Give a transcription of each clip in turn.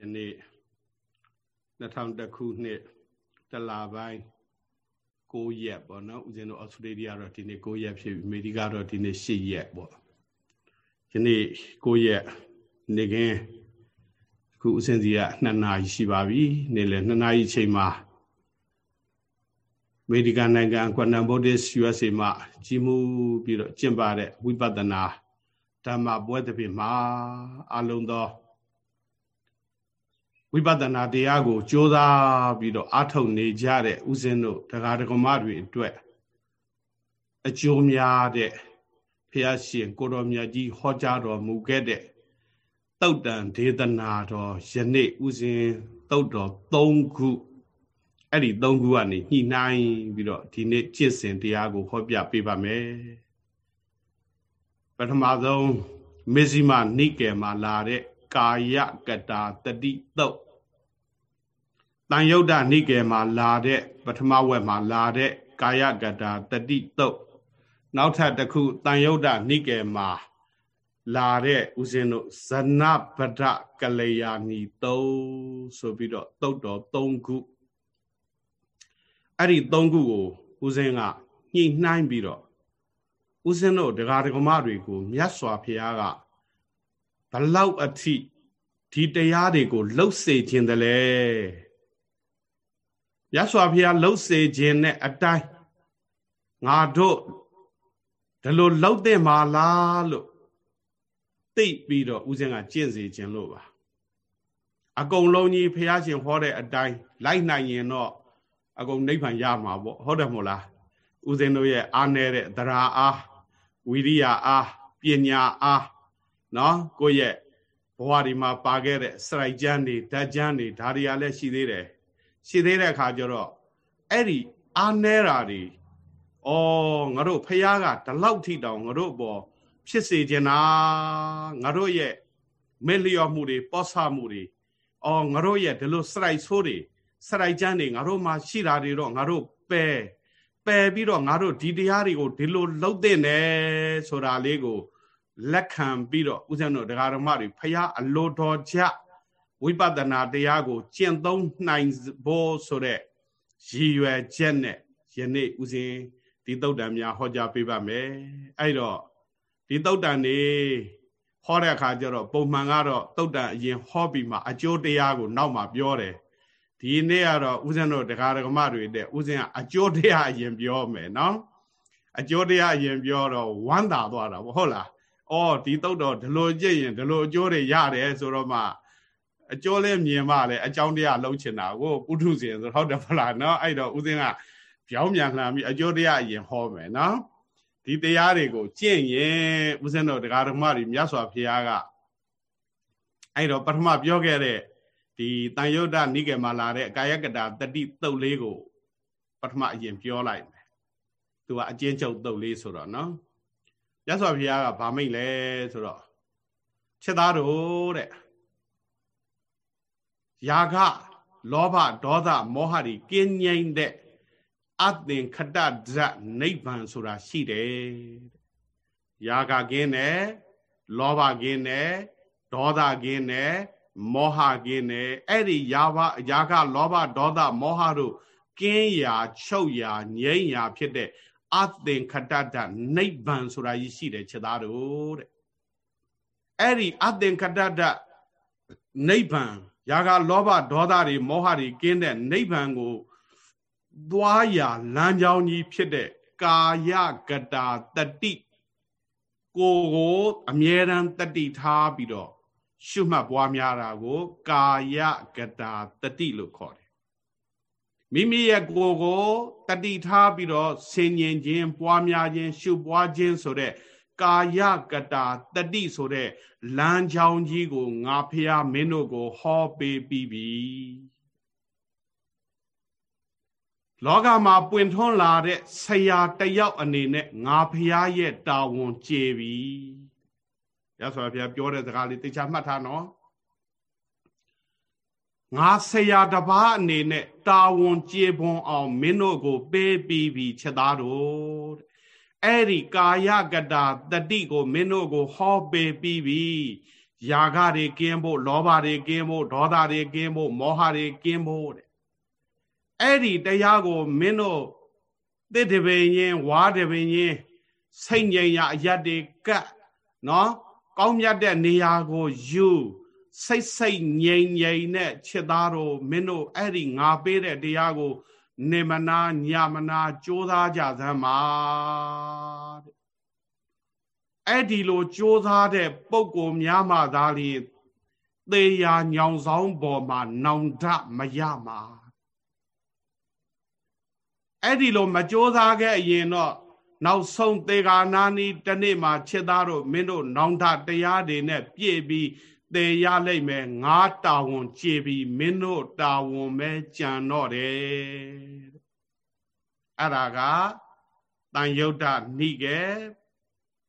ယနေ့2000ခုနှစ်တလပိုင်း9ရက်ပေါ့နော်ဦးဇင်းတို့ဩစတြေးလျတော့ဒီနေ့9ရက်ဖြစ်ပြီအမေရိကတော့ဒီနေ့10ရက်ပေါ့ယနေ့9ရက်နေခင်းအခုဦးဇင်းစီက2နာရီရှိပါပြီနေ့လယ်2နာရီချိန်မှာအမေရိကန်နိုင်ငံကွမ်နမ်ဗုဒ္ဓစ် USA မှာကြီးမှုပြီးတော့ကျင့်ပတဲ့ဝိပဿနာဓမ္မပွဲတစ်ပြည့်မှာအလုံးသော ဝိပဿနာတရားကိုကြိုးစားပြီးတော့အားထုတ်နေကြတဲ့ဥစဉ်တို့တရားဓမ္မတွေအတွက်အကျိုးများတဲ့ဖះရှင်ကိုတော်မြတ်ကြီးဟောကြားတော်မူခဲ့တဲ့တုတ်တန်ဒေသနာတော်ယနေ့ဥစဉ်တုတ်တော်၃ခုအဲ့ဒီ၃ခုကနေညှိနှိုင်းပြီးတော့ဒီနေ့ကျင့်စဉ်တရားကိုဟောပြပေးပါမယ်ပထမဆုံးမေဇိမနိကေမှာလာတဲ့ကာယကတာတတိတုတ် တန်ယုတ်တနိကေမှာလာတဲ့ပထမဝက်မှာလာတဲ့ကာယကတာတတိတုတ်နောက်ထပ်တစ်ခုတန်ယုတ်တနိကေမှာလာတဲ့ဦးဇင်းတို့ဇနဗဒကလျာဏီတုတ်ဆိုပြီးတော့တုတ်တော်၃ခုအဲ့ဒီ၃ခုကိုဦးဇင်းကညှိနှိုင်းပြီးတော့ဦးဇင်းတို့ဒကာဒကမတွေကိုမြတ်စွာဘုရားကဘလောက်အထိဒီတရားတွေကိုလှုပ်စေခြင်းတလဲ ရသော်ဘုရားလှုပ်စေခြင်းနဲ့အတိုင်းငါတို့ဒီလိုလှုပ်တဲ့မှာလားလို့သိပြီးတော့ဦးဇင်းကကျင့်စေခြင်းလို့ပါအကုန်လုံးကြီးဘုရားရှင်ဟောတဲ့အတိုင်းလိုက်နိုင်ရင်တော့အကုန်နိဗ္ဗာန်ရမှာပေါ့ဟုတ်တယ်မို့လားဦးဇင်းတို့ရဲ့အားနေတဲ့သရာအားဝိရိယအားပညာအားနော်ကိုယ့်ရဲ့ဘဝဒီမှာပါခဲ့တဲ့စရိုက်ကျမ်းတွေဓာတ်ကျမ်းတွေဒါတွေကလည်းရှိသေးတယ် ရှိသေးတဲ့အခါကျတော့အဲ့ဒီအားနေတာတွေဩငါတို့ဖះကဒီလောက်ထိတောင်ငါတို့ဘောဖြစ်စေချင်တာငါတို့ရဲ့မဲ့လျော့မှုတွေပောဆမှုတွေဩငါတို့ရဲ့ဒီလိုစရိုက်ဆိုးတွေစရိုက်ကျမ်းတွေငါတို့မှာရှိတာတွေတော့ငါတို့ပယ်ပယ်ပြီးတော့ငါတို့ဒီတရားတွေကိုဒီလိုလှုပ်တဲ့နေဆိုတာလေးကိုလက်ခံပြီးတော့ဦးဇင်းတို့တရားဓမ္မတွေဖះအလိုတော်ချ ဝိပဿနာတရားကိုကျင့်သုံးနိုင်ဖို့ဆိုတဲ့ရည်ရွယ်ချက်နဲ့ယနေ့ဦးဇင်းဒီတုတ်တံများဟောကြားပေးပါမယ်အဲ့တော့ဒီတုတ်တံနေဟောတဲ့အခါကျတော့ပုံမှန်ကတော့တုတ်တံအရင်ဟောပြီးမှအကျိုးတရားကိုနောက်မှပြောတယ်ဒီနေ့ကတော့ဦးဇင်းတို့တရားဓမ္မတွေတဲ့ဦးဇင်းကအကျိုးတရားအရင်ပြောမယ်နော်အကျိုးတရားအရင်ပြောတော့ဝမ်းသာသွားတာဟုတ်လားအော်ဒီတုတ်တော့ဒီလိုကြည့်ရင်ဒီလိုအကျိုးတွေရတယ်ဆိုတော့မှ အကျိုးလေးမြင်မှလည်းအကြောင်းတရားလုံးချင်တာကိုပုထုဇဉ်ဆိုဟုတ်တယ်ဖလားနော်အဲ့တော့ဦးသိန်းကပြောင်းပြန်လှန်ပြီးအကျိုးတရားအရင်ဟောမယ်နော်ဒီတရားတွေကိုကျင့်ရင်ဦးဇင်းတော်တရားဓမ္မတွေမြတ်စွာဘုရားကအဲ့တော့ပထမပြောခဲ့တဲ့ဒီတန်ယုတ်တနိကေမှာလာတဲ့ကာယကတာတတိတုတ်လေးကိုပထမအရင်ပြောလိုက်မယ်သူကအကျဉ်းချုပ်တုတ်လေးဆိုတော့နော်မြတ်စွာဘုရားကဗာမိတ်လဲဆိုတော့ချက်သားတို့တဲ့ ယာကလောဘဒေါသမောဟတွေကင်းငြိမ့်တဲ့အသင်္ခတဇတ်နိဗ္ဗာန်ဆိုတာရှိတယ်ယာကကင်းတယ်လောဘကင်းတယ်ဒေါသကင်းတယ်မောဟကင်းတယ်အဲ့ဒီယာဘယာကလောဘဒေါသမောဟတို့ကင်းရာချုပ်ရာငြိမ့်ရာဖြစ်တဲ့အသင်္ခတတနိဗ္ဗာန်ဆိုတာကြီးရှိတယ်ချက်သားတို့တဲ့အဲ့ဒီအသင်္ခတတနိဗ္ဗာန် ယာကလောဘဒေါသတွေမောဟတွေကင်းတဲ့နိဗ္ဗာန်ကိုသွားရာလမ်းကြောင်းကြီးဖြစ်တဲ့ကာယကတာတတိကိုကိုအမြဲတမ်းတတိထားပြီးတော့ရှုမှတ်ပွားများတာကို ကာယကတာတတိလို့ခေါ်တယ်မိမိရဲ့ကိုယ်ကိုတတိထားပြီးတော့ဆင်ញင်ခြင်းပွားများခြင်းရှုပွားခြင်းဆိုတဲ့ ကာယကတာတတိဆိုတဲ့လမ်းကြောင်းကြီးကိုငါဖះမင်းတို့ကို ဟောပေးပြီးပြီလောကမှာပွင့်ထွန်းလာတဲ့ဆရာတယောက်အနေနဲ့ငါဖះရဲ့တာဝန်ကျေပြီရသော်ဖះပြောတဲ့စကားလေးသိချာမှတ်ထားနော်ငါဆရာတပားအနေနဲ့တာဝန်ကျေပွန်အောင်မင်းတို့ကိုပေးပြီးပြီချက်သားတို့ အဲ့ဒီကာယကတာတတိကိုမင်းတို့ကိုဟောပေးပြီးပြီယာဂတွေကင်းဖို့လောဘတွေကင်းဖို့ဒေါသတွေကင်းဖို့မောဟတွေကင်းဖို့တဲ့အဲ့ဒီတရားကိုမင်းတို့တစ်တပင်ရင်ဝါတပင်ရင်စိတ်ငြိမ်ရာအရတ်တွေကတ်နော်ကောင်းမြတ်တဲ့နေရာကိုယူစိတ်စိတ်ငြိမ်ငြိမ်နဲ့ချစ်သားတို့မင်းတို့အဲ့ဒီငါပေးတဲ့တရားကို နေမနာညမနာကြိုးစားကြသမ်းပါတဲ့အဲ့ဒီလိုကြိုးစားတဲ့ပုံကိုများမှသာလျှင်သေယာညောင်ဆောင်ပေါ်မှာနောင်တမရမှာအဲ့ဒီလိုမကြိုးစားခဲ့ရင်တော့နောက်ဆုံးသေဂာနာနီတနေ့မှာခြေသားတို့မင်းတို့နောင်တတရားတွေနဲ့ပြည့်ပြီး သေရလိမ့်မယ်ငါတာဝန်ကြည်ပြီးမင်းတို့တာဝန်ပဲကြံတော့တယ်အဲ့ဒါကတန်ယုတ်တနိကေ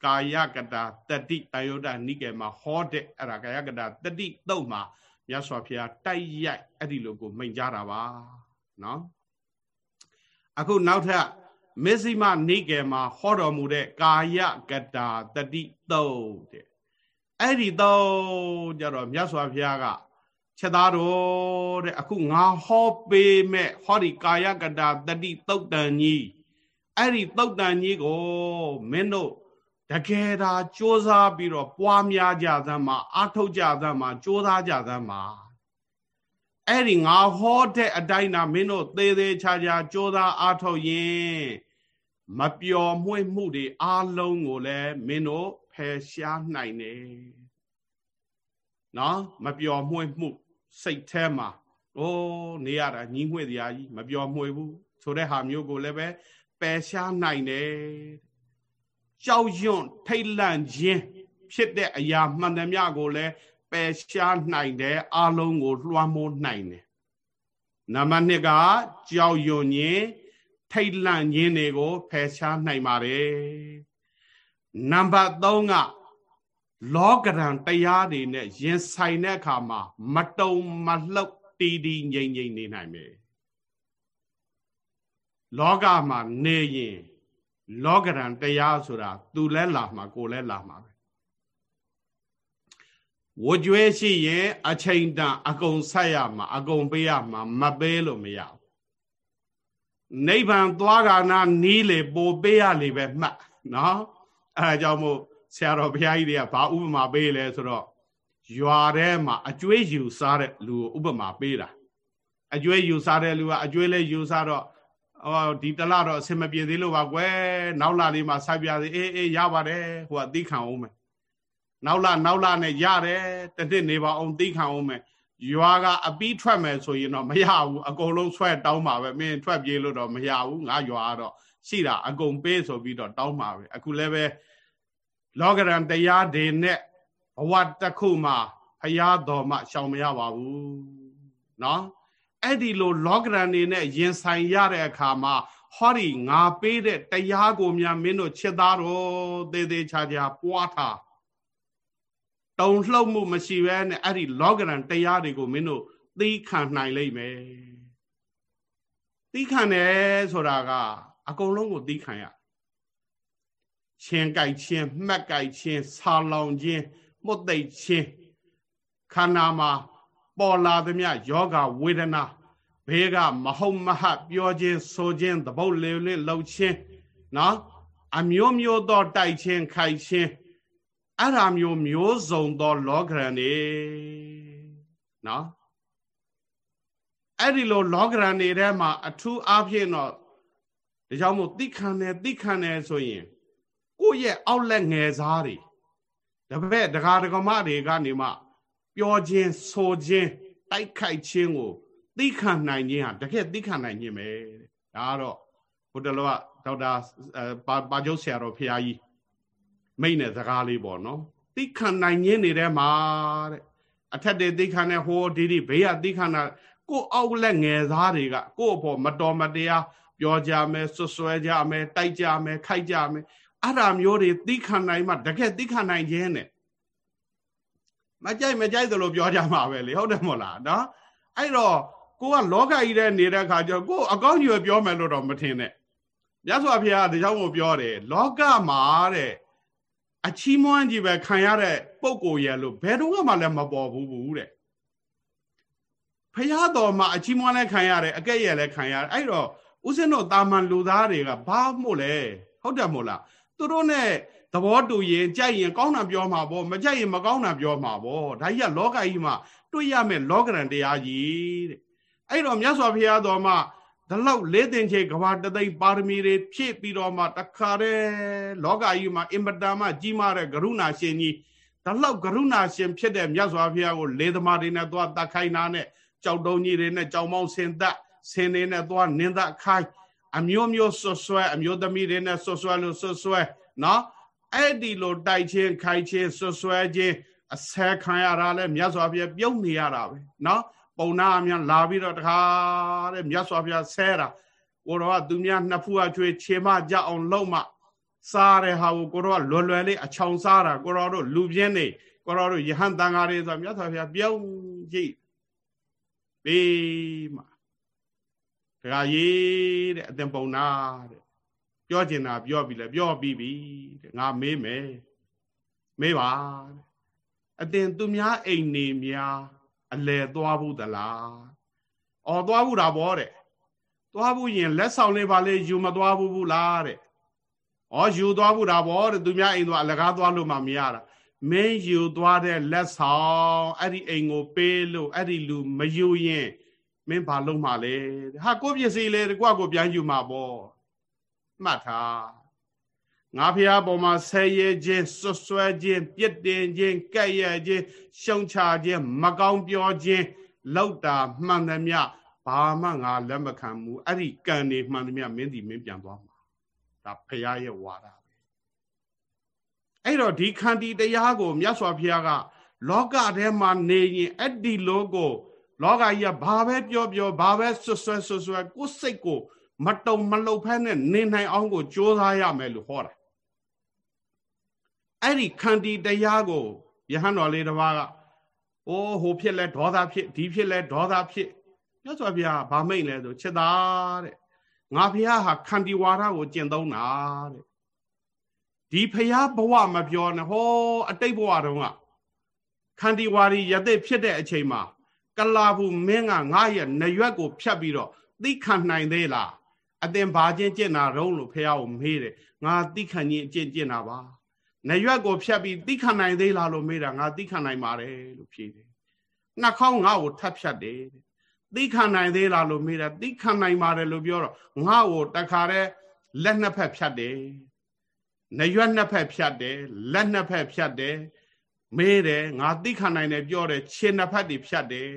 ကာယကတာတတိတန်ယုတ်တနိကေမှာဟောတဲ့အဲ့ဒါကာယကတာတတိတုတ်မှာမြတ်စွာဘုရားတိုက်ရိုက်အဲ့ဒီလိုကိုမိန်ကြတာပါနော်အခုနောက်ထပ်မစ္စည်းမနိကေမှာဟောတော်မူတဲ့ကာယကတာတတိတုတ်တဲ့ အဲ့ဒီတော့ကြတော့မြတ်စွာဘုရားကချက်သားတော်တဲ့အခုငါဟောပေးမဲ့ဟောဒီကာယကတာတတိတုတ်တန်ကြီးအဲ့ဒီတုတ်တန်ကြီးကိုမင်းတို့တကယ်ဒါစ조사ပြီးတော့ပွားများကြသမ်းမှာအာထုတ်ကြသမ်းမှာစ조사ကြသမ်းမှာအဲ့ဒီငါဟောတဲ့အတိုင်းသာမင်းတို့သေးသေးချာချာစ조사အာထုတ်ရင်မပျော်မွေ့မှုတွေအားလုံးကိုလည်းမင်းတို့ဖ ယ်ရှားနိုင်တယ်နော်မပျော်မွေ့မှု စိတ်แท้မှာအိုးနေရတာညီးငွေ့တရားကြီးမပျော်မွေ့ဘူးဆိုတဲ့ဟာမျိုးကိုလည်းပဲပယ်ရှားနိုင်တယ်ကြောက်ရွံ့ထိတ်လန့်ခြင်းဖြစ်တဲ့အရာမှန်သမျှကိုလည်းပယ်ရှားနိုင်တယ်အလုံးကိုလွှမ်းမိုးနိုင်တယ်နံပါတ်2ကကြောက်ရွံ့ခြင်းထိတ်လန့်ခြင်းတွေကိုဖယ်ရှားနိုင်ပါတယ် နံပါတ်3ကလောကရန်တရားတွေနဲ့ရင်ဆိုင်တဲ့အခါမှာမတုံမလှုပ်တီးတီးငြိမ်ငြိမ်နေနိုင်မယ်လောကမှာနေရင် လောကရန်တရားဆိုတာသူလဲလာမှာကိုလဲလာမှာပဲဝကြွဲရှိရင်အချိန်တန်အကုန်ဆက်ရမှာအကုန်ပေးရမှာမပေးလို့မရဘူးနိဗ္ဗာန်သွားကနာနီးလေပိုပေးရလေပဲမှတ်နော် အဲဒါကြောင့်မို့ဆရာတော်ဘုရားကြီးတွေကဘာဥပမာပေးလဲဆိုတော့ရွာထဲမှာအကျွေးယူစားတဲ့လူကိုဥပမာပေးတာအကျွေးယူစားတဲ့လူကအကျွေးလဲယူစားတော့ဟောဒီတလတော့အဆင်မပြေသေးလို့ပါကွယ်နောက်လာလေးမှာစိုက်ပြသေးအေးအေးရပါတယ်ဟိုကသိခံအောင်မယ်နောက်လာနောက်လာနဲ့ရတယ်တတစ်နေပါအောင်သိခံအောင်မယ်ရွာကအပီးထွက်မယ်ဆိုရင်တော့မရဘူးအကုန်လုံးဆွဲတောင်းပါပဲမင်းထွက်ပြေးလို့တော့မရဘူးငါရွာတော့ရှိတာအကုန်ပေးဆိုပြီးတော့တောင်းပါပဲအခုလည်းပဲ လောကရန်တရားတွေနဲ့ဘဝတစ်ခုမှာဖရာတော်မှရှောင်မရပါဘူးเนาะအဲ့ဒီလိုလောကရန်တွေနဲ့ရင်ဆိုင်ရတဲ့အခါမှာဟောဒီငါပေးတဲ့တရားကိုများမင်းတို့ချစ်သားတော်သေးသေးချာချာပွားထားတုံလှုပ်မှုမရှိဘဲနဲ့အဲ့ဒီလောကရန်တရားတွေကိုမင်းတို့သိခံနိုင်လိမ့်မယ်သိခံတယ်ဆိုတာကအကုန်လုံးကိုသိခံရ ချင်းကြိုက်ချင်းမှတ်ကြိုက်ချင်းဆာလောင်ချင်းမှုတ်သိပ်ချင်းခန္ဓာမှာပေါ်လာသမျှယောဂဝေဒနာဘေးကမဟုတ်မဟပြောခြင်းဆိုခြင်းသဘုတ်လေလေလှုပ်ခြင်းနော်အမျိုးမျိုးသောတိုက်ခြင်းခိုက်ခြင်းအဲ့ဓာမျိုးမျိုးစုံသောလောကရန်နေနော်အဲ့ဒီလိုလောကရန်နေထဲမှာအထူးအားဖြင့်တော့ဒါကြောင့်မို့သိခံတယ်သိခံတယ်ဆိုရင် ကိုယ့်ရဲ့အောက်လက်ငယ်စားတွေတပည့်ဒကာဒကမတွေကနေမှပြောခြင်းဆိုခြင်းတိုက်ခိုက်ခြင်းကိုသိခံနိုင်ခြင်းဟာတကယ်သိခံနိုင်ခြင်းပဲဒါကတော့ဘုဒ္ဓလောကဒေါက်တာပါကျုပ်ဆရာတော်ဖရာကြီးမိတ်နဲ့စကားလေးပေါ့နော်သိခံနိုင်ခြင်းတွေထဲမှာတဲ့အထက်တွေသိခံတဲ့ဟိုဒီဒီဘေးကသိခံတာကိုအောက်လက်ငယ်သားတွေကကို့အဖို့မတော်မတရားပြောကြမယ်ဆွဆွဲကြမယ်တိုက်ကြမယ်ခိုက်ကြမယ် အဲ့ဒါမျိုးတွေသိခံနိုင်မှတကယ်သိခံနိုင်ခြင်းနဲ့မကြိုက်မကြိုက်သလိုပြောကြမှာပဲလေဟုတ်တယ်မို့လားနော်အဲ့တော့ကိုကလောကကြီးတဲ့နေတဲ့ခါကျကိုအကောင်းကြီးပဲပြောမယ်လို့တော့မထင်နဲ့မြတ်စွာဘုရားကဒီကြောင့်ကိုပြောတယ်လောကမှာတဲ့အချီးမွမ်းကြီးပဲခံရတဲ့ပုံကိုရဲ့လို့ဘယ်တော့မှလည်းမပေါ်ဘူးဘူးတဲ့ဖရာတော်မှာအချီးမွမ်းလည်းခံရတယ်အကဲ့ရဲ့လည်းခံရတယ်အဲ့တော့ဦးဇင်းတို့တာမန်လူသားတွေကဘာမို့လဲဟုတ်တယ်မို့လား သူတို့ ਨੇ သဘောတူရင်ကြိုက်ရင်ကောင်းတာပြောမှာပေါ့မကြိုက်ရင်မကောင်းတာပြောမှာပေါ့ဒါကြီးကလောကကြီးမှာတွေ့ရမယ်လောကရန်တရားကြီးတဲ့အဲ့တော့မြတ်စွာဘုရားတော်မှာဒီလောက်လေးတင်ချေကဘာတသိပါရမီတွေဖြည့်ပြီးတော့မှတခါတည်းလောကကြီးမှာအင်မတန်မှကြီးမားတဲ့ကရုဏာရှင်ကြီးဒီလောက်ကရုဏာရှင်ဖြစ်တဲ့မြတ်စွာဘုရားကိုလေသမားတွေနဲ့သွားတတ်ခိုင်းတာနဲ့ကြောက်တုံးကြီးတွေနဲ့ကြောင်မောင်းဆင်သက်ဆင်နေနဲ့သွားနင်းသက်ခိုင်း အမျိုးမျိုးဆွဆွဲအမျိုးသမီးတွေနဲ့ဆွဆွဲလို့ဆွဆွဲနော်အဲ့ဒီလိုတိုက်ချင်းခိုင်ချင်းဆွဆွဲချင်းအဆဲခံရတာလဲမြတ်စွာဘုရားပြုံးနေရတာပဲနော်ပုံနာအမြန်လာပြီးတော့တခါတဲ့မြတ်စွာဘုရားဆဲတာကိုတော်ကသူများနှစ်ဖူးအချွေခြေမကြအောင်လုံးမှစားတဲ့ဟာကိုကိုတော်ကလွယ်လွယ်လေးအချောင်စားတာကိုတော်တို့လူပြင်းနေကိုတော်တို့ယဟန်တန်ဃာတွေဆိုမြတ်စွာဘုရားပြုံးကြည့်ပြီးမှ တခါရေးတဲ့အတင်ပုံနာတဲ့ပြောကျင်တာပြောပြီလေပြောပြီးပြီတဲ့ငါမေးမယ်မေးပါတဲ့အတင်သူများအိမ်နေများအလဲသွားဘူးသလား။အော်သွားဘူးတာဗောတဲ့။သွားဘူးရင်လက်ဆောင်လေးပါလေယူမသွားဘူးဘူးလားတဲ့။အော်ယူသွားဘူးတာဗောတဲ့သူများအိမ်သွားအလကားသွားလို့မှမရတာ။မင်းယူသွားတဲ့လက်ဆောင်အဲ့ဒီအိမ်ကိုပေးလို့အဲ့ဒီလူမယူရင် မင်းဘာလုပ်မှလဲ။ဟာကိုပစ္စည်းလေကိုကကိုပြန်ယူမှာဗော။မှတ်ထားငါဖះပေါ်မှာဆဲရဲခြင်းဆွဆွဲခြင်းပြစ်တင်ခြင်းကဲ့ရဲ့ခြင်းရှုံချခြင်းမကောင်းပြောခြင်းလောက်တာမှန်သမျှဘာမှငါလက်မခံဘူးအဲ့ဒီကံနေမှန်သမျှမင်းဒီမင်းပြန်သွားမှာဒါဖះရဲ့ဝါဒပဲအဲ့တော့ဒီခန္တီတရားကိုမြတ်စွာဘုရားကလောကထဲမှာနေရင်အဲ့ဒီလောကို လောကကြီးကဘာပဲပြောပြောဘာပဲဆွဆွဲဆွဆွဲကိုယ်စိတ်ကိုမတုံမလှုပ်ဖဲနဲ့နေနိုင်အောင်ကိုကြိုးစားရမယ်လို့ဟောတာအဲ့ဒီခန္တီတရားကိုယဟန်တော်လေးတစ်ပါးကအိုးဟိုဖြစ်လဲဒေါသဖြစ်ဒီဖြစ်လဲဒေါသဖြစ်မြတ်စွာဘုရားဗာမိတ်လဲဆိုချစ်တာတဲ့ငါဘုရားဟာခန္တီဝါဒကိုကျင့်သုံးတာတဲ့ဒီဘုရားဘဝမပြောနဲ့ဟောအတိတ်ဘဝတုန်းကခန္တီဝါရီယသိဖြစ်တဲ့အချိန်မှာ ကလာဘူးမင်းကငါရဲ့နရွက်ကိုဖြတ်ပြီးတော့သိခံနိုင်သေးလားအတင်ဘာချင်းကျင့်တာတုံးလို့ဘုရားကိုမေးတယ်ငါသိခံခြင်းအကျင့်ကျင့်တာပါနရွက်ကိုဖြတ်ပြီးသိခံနိုင်သေးလားလို့မေးတာငါသိခံနိုင်ပါတယ်လို့ဖြေတယ်နှာခေါင်းငါ့ကိုထပ်ဖြတ်တယ်သိခံနိုင်သေးလားလို့မေးတာသိခံနိုင်ပါတယ်လို့ပြောတော့ငါ့ကိုတခါတည်းလက်နှစ်ဖက်ဖြတ်တယ်နရွက်နှစ်ဖက်ဖြတ်တယ်လက်နှစ်ဖက်ဖြတ်တယ် မေးတယ်ငါသိခံနိုင်တယ်ပြောတယ်ခြေနှစ်ဖက်တွေဖြတ်တယ်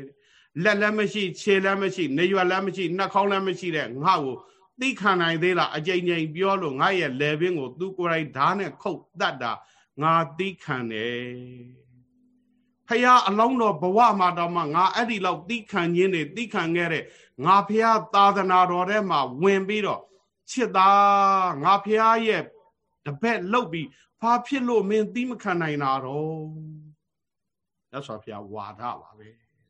လက်လည်းမရှိခြေလည်းမရှိနရွက်လည်းမရှိနှာခေါင်းလည်းမရှိတဲ့ငါ့ကိုသိခံနိုင်သေးလားအကြိမ်ကြိမ်ပြောလို့ငါရဲ့လေပင်ကို သူကိုယ်တိုင်ဓာတ်နဲ့ခုတ်တတ်တာငါသိခံတယ်ဖះအလောင်းတော်ဘဝမှာတော့မှငါအဲ့ဒီလောက်သိခံခြင်းတွေသိခံခဲ့တဲ့ငါဖះသာသနာတော်ထဲမှာဝင်ပြီးတော့ချစ်သားငါဖះရဲ့တပည့်လှုပ်ပြီး ဘာဖြစ်လို့မင်းသိမခံနိုင်တာတော့ရသော်ဖះဝါဒပါပဲ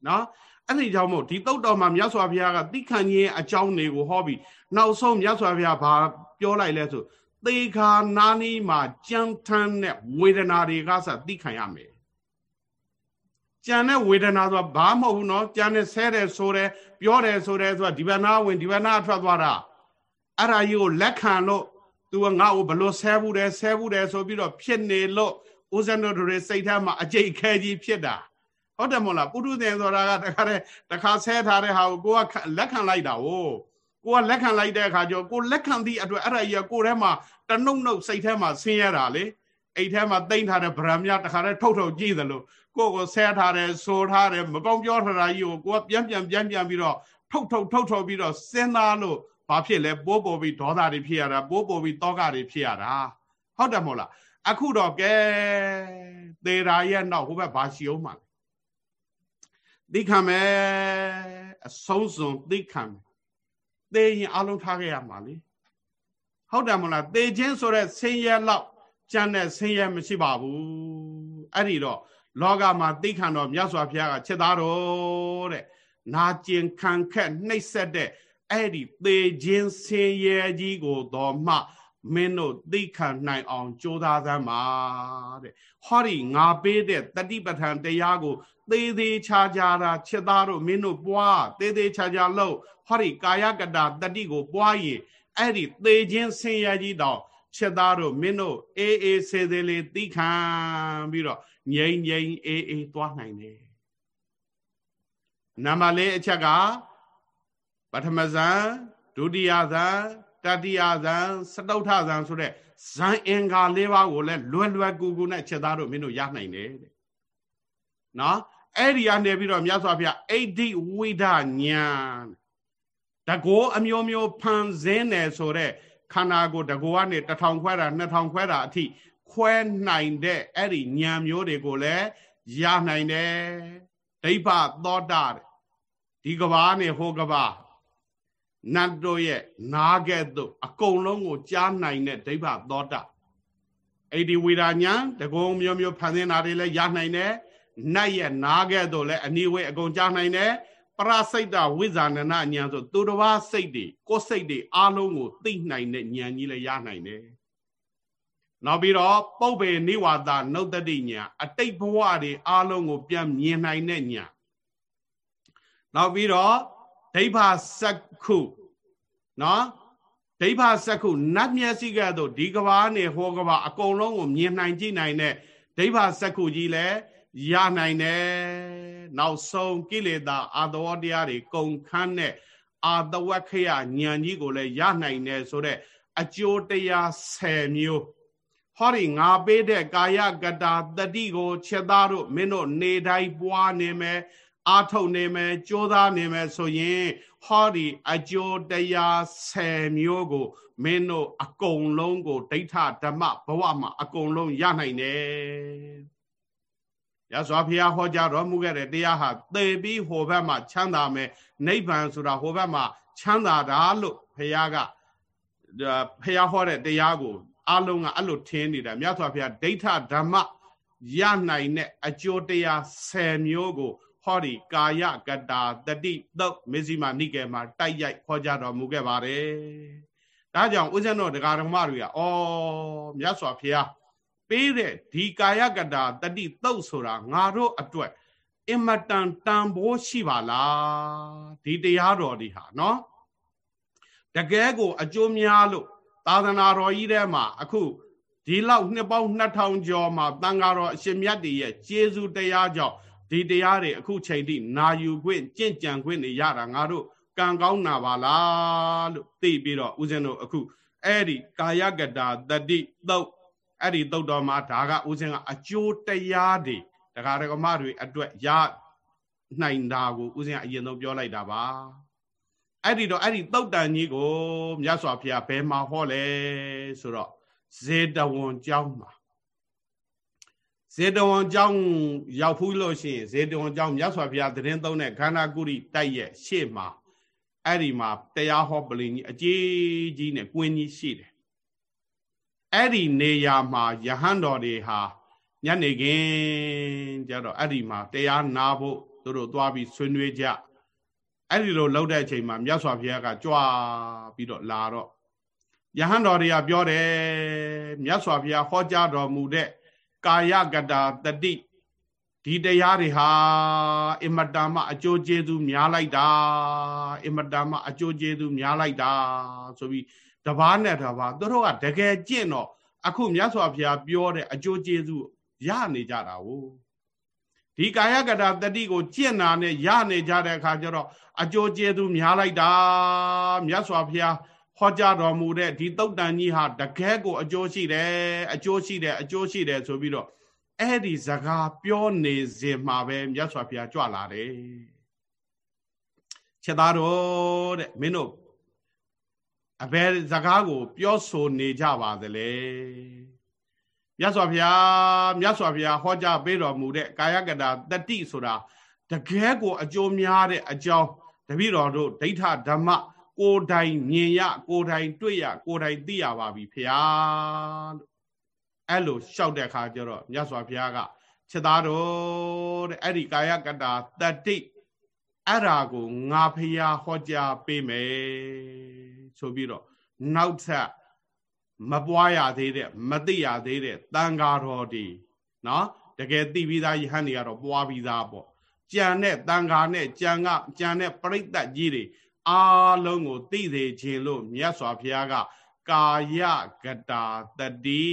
နော်အဲ့ဒီကြောင့်မို့ဒီတုတ်တော်မှာမြတ်စွာဘုရားကသိခံခြင်းအကြောင်းတွေကိုဟောပြီးနောက်ဆုံးမြတ်စွာဘုရားဘာပြောလိုက်လဲဆိုသေခါနာနီမှာကြံထမ်းတဲ့ဝေဒနာတွေကစသိခံရမယ်ကြံတဲ့ဝေဒနာဆိုတာဘာမဟုတ်ဘူးเนาะကြံတဲ့ဆဲတယ်ဆိုတယ်ပြောတယ်ဆိုတယ်ဆိုတာဒီဘနာဝင်ဒီဘနာထွက်သွားတာအဲ့ဒါကြီးကိုလက်ခံလို့ तू ကငါ့ကိုဘလို့ဆဲဘူးတယ်ဆဲဘူးတယ်ဆိုပြီးတော့ဖြစ်နေလို့ဦးဇင်းတို့တွေစိတ်ထဲမှာအကျိတ်ခဲကြီးဖြစ်တာဟုတ်တယ်မို့လားပုထုဇဉ်ဆိုတာကတခါတည်းတခါဆဲထားတဲ့ဟာကိုကိုကလက်ခံလိုက်တာ ਉਹ ကိုကလက်ခံလိုက်တဲ့အခါကျတော့ကိုလက်ခံသည့်အတွက်အဲ့ဒါကြီးကကိုထဲမှာတနှုတ်နှုတ်စိတ်ထဲမှာဆင်းရတာလေအိတ်ထဲမှာတိမ့်ထားတဲ့ဗရမများတခါတည်းထုတ်ထုတ်ကြည့်သလိုကိုကိုဆဲထားတယ်ဆိုထားတယ်မကောင်းပြောထားတာကြီးကိုကိုကပြန်ပြန်ပြန်ပြန်ပြီးတော့ထုတ်ထုတ်ထုတ်ထုတ်ပြီးတော့စဉ်းစားလို့ ဘာဖြစ်လဲပိုးပေါ်ပြီးဒေါသတွေဖြစ်ရတာပိုးပေါ်ပြီးတောကတွေဖြစ်ရတာဟုတ်တယ်မို့လားအခုတော့ကဲသေရာရဲ့နောက်ဟိုဘက်ဘာရှိအောင်မှာသိခံမယ်အဆုံးစွန်သိခံမယ်သေရင်အလုံးထားခဲ့ရမှာလေဟုတ်တယ်မလားသေခြင်းဆိုတဲ့ဆင်းရဲလောက်ကြမ်းတဲ့ဆင်းရဲမရှိပါဘူးအဲ့ဒီတော့လောကမှာသိခံတော်မြတ်စွာဘုရားကချက်သားတော်တဲ့နာကျင်ခံခက်နှိပ်စက်တဲ့ အဲ့ဒီသေခြင်းဆင်းရဲကြီးကိုတော်မှမင်းတို့သိခံနိုင်အောင်ကြိုးစားသမ်းပါတဲ့ဟောဒီငါပေးတဲ့တတိပဋ္ဌာန်တရားကို သေးသေးချာချာတာချက်သားတို့မင်းတို့ပွားသေးသေးချာချာလို့ဟောဒီကာယကတာတတိကိုပွားရင်အဲ့ဒီသေခြင်းဆင်းရဲကြီးတော့ချက်သားတို့မင်းတို့အေးအေးဆေးသေးလေးသိခံပြီးတော့ငြိမ်ငြိမ်အေးအေးသွားနိုင်တယ်နံပါတ်လေးအချက်က ပထမဇန်ဒုတိယဇန်တတိယဇန်စတုထဇန်ဆိုတဲ့ဇန်အင်္ဂါ၄ပါးကိုလည်းလွယ်လွယ်ကူကူနဲ့ချက်သားတို့မင်းတို့ရနိုင်တယ်တဲ့နော်အဲ့ဒီကနေပြီးတော့မြတ်စွာဘုရားအိဋ္ဌိဝိဒညာတကောအမျိုးမျိုးဖန်ဆင်းတယ်ဆိုတဲ့ခန္ဓာကိုယ်တကောကနေတထောင်ခွဲတာနှစ်ထောင်ခွဲတာအထိခွဲနိုင်တဲ့အဲ့ဒီညာမျိုးတွေကိုလည်းရနိုင်တယ်ဒိဗ္ဗသောတာဒီကဘာနဲ့ဟိုကဘာ နတ်တို့ရဲ့နားကဲ့သို့အကုန်လုံးကိုကြားနိုင်တဲ့ဒိဗ္ဗသောတာအဲ့ဒီဝိရာညာတကုံမျိုးမျိုးဖန်ဆင်းတာတွေလည်းရနိုင်တယ်နတ်ရဲ့နားကဲ့သို့လည်းအနိဝေအကုန်ကြားနိုင်တယ်ပရစိတ်တဝိဇာဏနာဉာဏ်ဆိုသူတစ်ပါးစိတ်တွေကိုယ်စိတ်တွေအားလုံးကိုသိနိုင်တဲ့ဉာဏ်ကြီးလည်းရနိုင်တယ်နောက်ပြီးတော့ပုပ္ပေနိဝါဒနုတ္တိညာအတိတ်ဘဝတွေအားလုံးကိုပြန်မြင်နိုင်တဲ့ညာနောက်ပြီးတော့ ဒိဗ္ဗစက္ခုနော်ဒိဗ္ဗစက္ခုနတ်မျက်စိကဲ့သို့ဒီကဘာနဲ့ဟောကဘာအကုန်လုံးကိုမြင်နိုင်ကြည့်နိုင်တဲ့ဒိဗ္ဗစက္ခုကြီးလည်းရနိုင်တယ်နောက်ဆုံးကိလေသာအာသဝတရားတွေကုန်ခန်းတဲ့အာတဝခယဉာဏ်ကြီးကိုလည်းရနိုင်တယ်ဆိုတော့အကျိုးတရား10မျိုးဟောဒီငါပေးတဲ့ကာယကတာတတိကိုချက်သားတို့မင်းတို့နေတိုင်းပွားနေမယ် အာထုတ်နေမယ်ကြိုးစားနေမယ်ဆိုရင်ဟောဒီအကျိုးတရား10မျိုးကိုမင်းတို့အကုန်လုံးကိုဒိဋ္ဌဓမ္မဘဝမှာအကုန်လုံးရနိုင်တယ်ရသော်ဘုရားဟောကြားတော်မူခဲ့တဲ့တရားဟာသေပြီးဟိုဘက်မှာချမ်းသာမယ်နိဗ္ဗာန်ဆိုတာဟိုဘက်မှာချမ်းသာတာလို့ဘုရားကဘုရားဟောတဲ့တရားကိုအလုံးကအဲ့လိုထင်းနေတာမြတ်စွာဘုရားဒိဋ္ဌဓမ္မရနိုင်တဲ့အကျိုးတရား10မျိုးကို ဟောဒီကာယကတာတတိသုတ်မေဇိမာနိကေမှာတိုက်ရိုက်ခေါ်ကြတော်မူခဲ့ပါတယ်။ဒါကြောင့်ဦးဇင်းတော်တရားဓမ္မတွေကဩမြတ်စွာဘုရားပေးတဲ့ဒီကာယကတာတတိသုတ်ဆိုတာငါတို့အတွက်အင်မတန်တန်ဖိုးရှိပါလားဒီတရားတော်ဒီဟာနော်တကယ်ကိုအကျိုးများလို့သာသနာတော်ကြီးထဲမှာအခုဒီလောက်နှစ်ပေါင်း2000ကျော်မှာတန်ဃာတော်အရှင်မြတ်တွေရဲ့ကျေးဇူးတရားကြောင့် ဒီတရားတွေအခုချိန်ထိနာယူခွင့်ကြင့်ကြံခွင့်တွေရတာငါတို့ကံကောင်းနာပါလားလို့သိပြီးတော့ဦးဇင်းတို့အခုအဲ့ဒီကာယကတာတတိသုတ်အဲ့ဒီသုတ်တော်မှာဒါကဦးဇင်းကအကျိုးတရားတွေတရားဓမ္မတွေအတွက်ရနိုင်တာကိုဦးဇင်းကအရင်ဆုံးပြောလိုက်တာပါအဲ့ဒီတော့အဲ့ဒီသုတ်တန်ကြီးကိုမြတ်စွာဘုရားဘယ်မှာဟောလဲဆိုတော့ဇေတဝန်ကျောင်းမှာ ဇေတဝန်ကျောင်းရောက်ဖူးလို့ရှိရင်ဇေတဝန်ကျောင်းမြတ်စွာဘုရားသတင်းသုံးတဲ့ခန္ဓာကုရိတိုက်ရဲ့ရှေ့မှာအဲ့ဒီမှာတရားဟောပလင်ကြီးအကြီးကြီးနဲ့ကွင်းကြီးရှိတယ်အဲ့ဒီနေရာမှာယဟန်တော်တွေဟာညနေခင်းကျတော့အဲ့ဒီမှာတရားနာဖို့သူတို့သွားပြီးဆွေးနွေးကြအဲ့ဒီလိုလှုပ်တဲ့အချိန်မှာမြတ်စွာဘုရားကကြွားပြီးတော့လာတော့ယဟန်တော်တွေကပြောတယ်မြတ်စွာဘုရားဟောကြားတော်မူတဲ့ ကာယကတာတတိဒီတရားတွေဟာအင်မတန်မှအကျိုးကျေးဇူးများလိုက်တာအင်မတန်မှအကျိုးကျေးဇူးများလိုက်တာဆိုပြီးတပားနဲ့တပားသူတို့ကတကယ်ကျင့်တော့အခုမြတ်စွာဘုရားပြောတဲ့အကျိုးကျေးဇူးရနေကြတာ ਉਹ ဒီကာယကတာတတိကိုကျင့်တာနဲ့ရနေကြတဲ့အခါကျတော့အကျိုးကျေးဇူးများလိုက်တာမြတ်စွာဘုရား ဟောကြားတော်မူတဲ့ဒီတုတ်တန်ကြီးဟာတကယ်ကိုအကျိုးရှိတယ်အကျိုးရှိတယ်အကျိုးရှိတယ်ဆိုပြီးတော့အဲ့ဒီစကားပြောနေစဉ်မှာပဲမြတ်စွာဘုရားကြွလာတယ်ချက်သားတော်တဲ့မင်းတို့အဘယ်စကားကို ပြောဆိုနေကြပါသလဲမြတ်စွာဘုရားမြတ်စွာဘုရားဟောကြားပေးတော်မူတဲ့ကာယကတာတတိဆိုတာတကယ်ကိုအကျိုးများတဲ့အကြောင်းတပည့်တော်တို့ဒိဋ္ဌဓမ္မ ကိုယ်တိုင်မြင်ရကိုယ်တိုင်တွေ့ရကိုယ်တိုင်သိရပါပြီဖျားလို့အဲ့လိုလျှောက်တဲ့အခါကျတော့မြတ်စွာဘုရားကချက်သားတော်တဲ့အဲ့ဒီကာယကတာတတိအဲ့ဒါကိုငါဖျားဟောကြားပေးမယ်ဆိုပြီးတော့နောက်ထပ်မပွားရသေးတဲ့မသိရသေးတဲ့တန်ဃာတော်ဒီနော်တကယ်သိပြီးသားယဟန်တွေကတော့ပွားပြီးသားပေါ့ကြံတဲ့တန်ဃာနဲ့ကြံကကြံတဲ့ပြိဿကြီးတွေ အားလုံးကိုသိစေခြင်းလို့မြတ်စွာဘုရားက ကာယကတာတတိ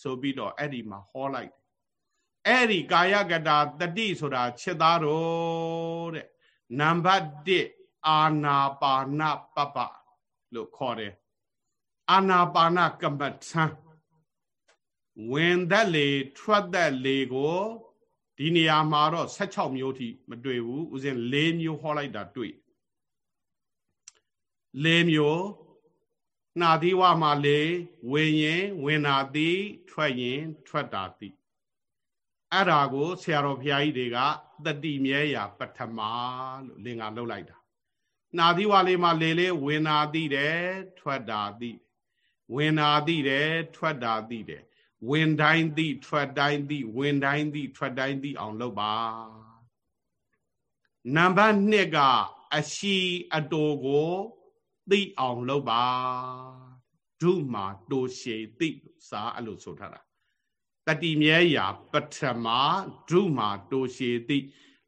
ဆိုပြီးတော့အဲ့ဒီမှာဟောလိုက်အဲ့ဒီကာယကတာတတိဆိုတာချက်သားတော်တဲ့နံပါတ်1အာနာပါနပပလို့ခေါ်တယ်အာနာပါနကမ္မထံဝင်သက်လေထွက်သက်လေကိုဒီနေရာမှာတော့16မျိုးထိမတွေ့ဘူးဥစဉ်၄မျိုးဟောလိုက်တာတွေ့ ၄မျိုးနှာသီးဝမှာလေဝင်ရင်ဝင်နာသည် ထွက်ရင်ထွက်တာသည်အဲ့ဒါကိုဆရာတော်ဘုရားကြီးတွေကတတိမြဲရာပထမလို့လင်္ကာလှုပ်လိုက်တာနှာသီးဝလေးမှာလေလေဝင်နာသည်တယ်ထွက်တာသည်ဝင်နာသည်တယ်ထွက်တာသည်တယ်ဝင်တိုင်းသည်ထွက်တိုင်းသည်ဝင်တိုင်းသည်ထွက်တိုင်းသည်အောင်လုပ်ပါနံပါတ်2ကအရှိအတိုကို သိအောင်လုပ်ပါဒုမာတိုရှေသိစာအဲ့လိုဆိုထားတာတတိမြဲရာပထမဒုမာတိုရှေသိ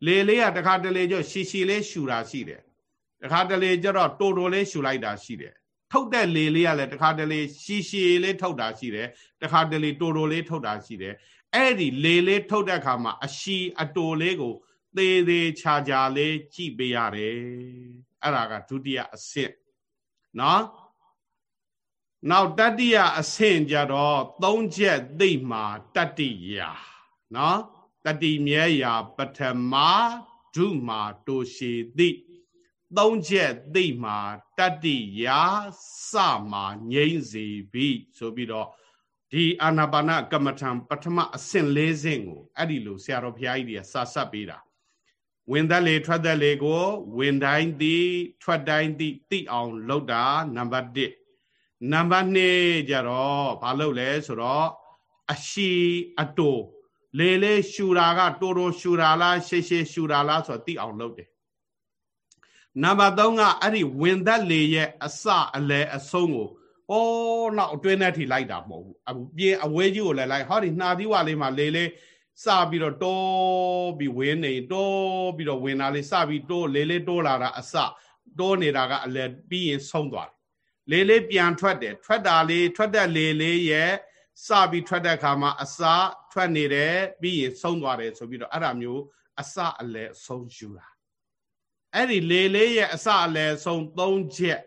လေလေးကတခါတလေကျရှီရှီလေးရှူတာရှိတယ်တခါတလေကျတော့တိုတိုလေးရှူလိုက်တာရှိတယ်ထုတ်တဲ့လေလေးကလည်းတခါတလေရှီရှီလေးထုတ်တာရှိတယ်တခါတလေတိုတိုလေးထုတ်တာရှိတယ်အဲ့ဒီလေလေးထုတ်တဲ့အခါမှာအရှိအတိုလေးကိုသေးသေးချာချာလေးကြည့်ပေးရတယ်အဲ့ဒါကဒုတိယအဆင့် နော်နောက်တတိယအဆင့်ကြတော့သုံးချက်သိမှတတိယနော်တတိမြဲရာပထမဒုမာတိုရှေတိသုံးချက်သိမှတတိယစမှငိမ့်စေပြီဆိုပြီးတော့ဒီအာနာပါနကမ္မထံပထမအဆင့်၄ဆင့်ကိုအဲ့ဒီလိုဆရာတော်ဘုရားကြီးတွေကစာဆက်ပေးတာ ဝင်သက်လေထွက်သက်လေကို ဝင်တိုင်းသည်ထွက်တိုင်းသည်သိအောင်လုပ်တာနံပါတ်1နံပါတ်2ကြတော့ဘာလုပ်လဲဆိုတော့အရှိအတူလေလေရှူတာကတိုးတိုးရှူတာလားရှေ့ရှေ့ရှူတာလားဆိုတော့သိအောင်လုပ်တယ်နံပါတ်3ကအဲ့ဒီဝင်သက်လေရဲ့အစအလယ်အဆုံးကိုဟောနောက်အတွင်းထဲထိလိုက်တာမဟုတ်ဘူးအခုပြင်အဝဲကြီးကိုလည်းလိုက်ဟောဒီနှာသီးဝါလေးမှာလေလေ စပြီးတော့တိုးပြီးဝင်းနေတိုးပြီးတော့ဝင်လာလေးစပြီးတိုးလေးလေးတိုးလာတာအစတိုးနေတာကအလဲပြီးရင်ဆုံးသွားတယ်လေးလေးပြန်ထွက်တယ်ထွက်တာလေးထွက်တဲ့လေလေးရဲ့စပြီးထွက်တဲ့ခါမှာအစထွက်နေတယ်ပြီးရင်ဆုံးသွားတယ်ဆိုပြီးတော့အဲ့ဒါမျိုးအစအလဲအဆုံးယူတာအဲ့ဒီလေလေးရဲ့အစအလဲဆုံး၃ချက်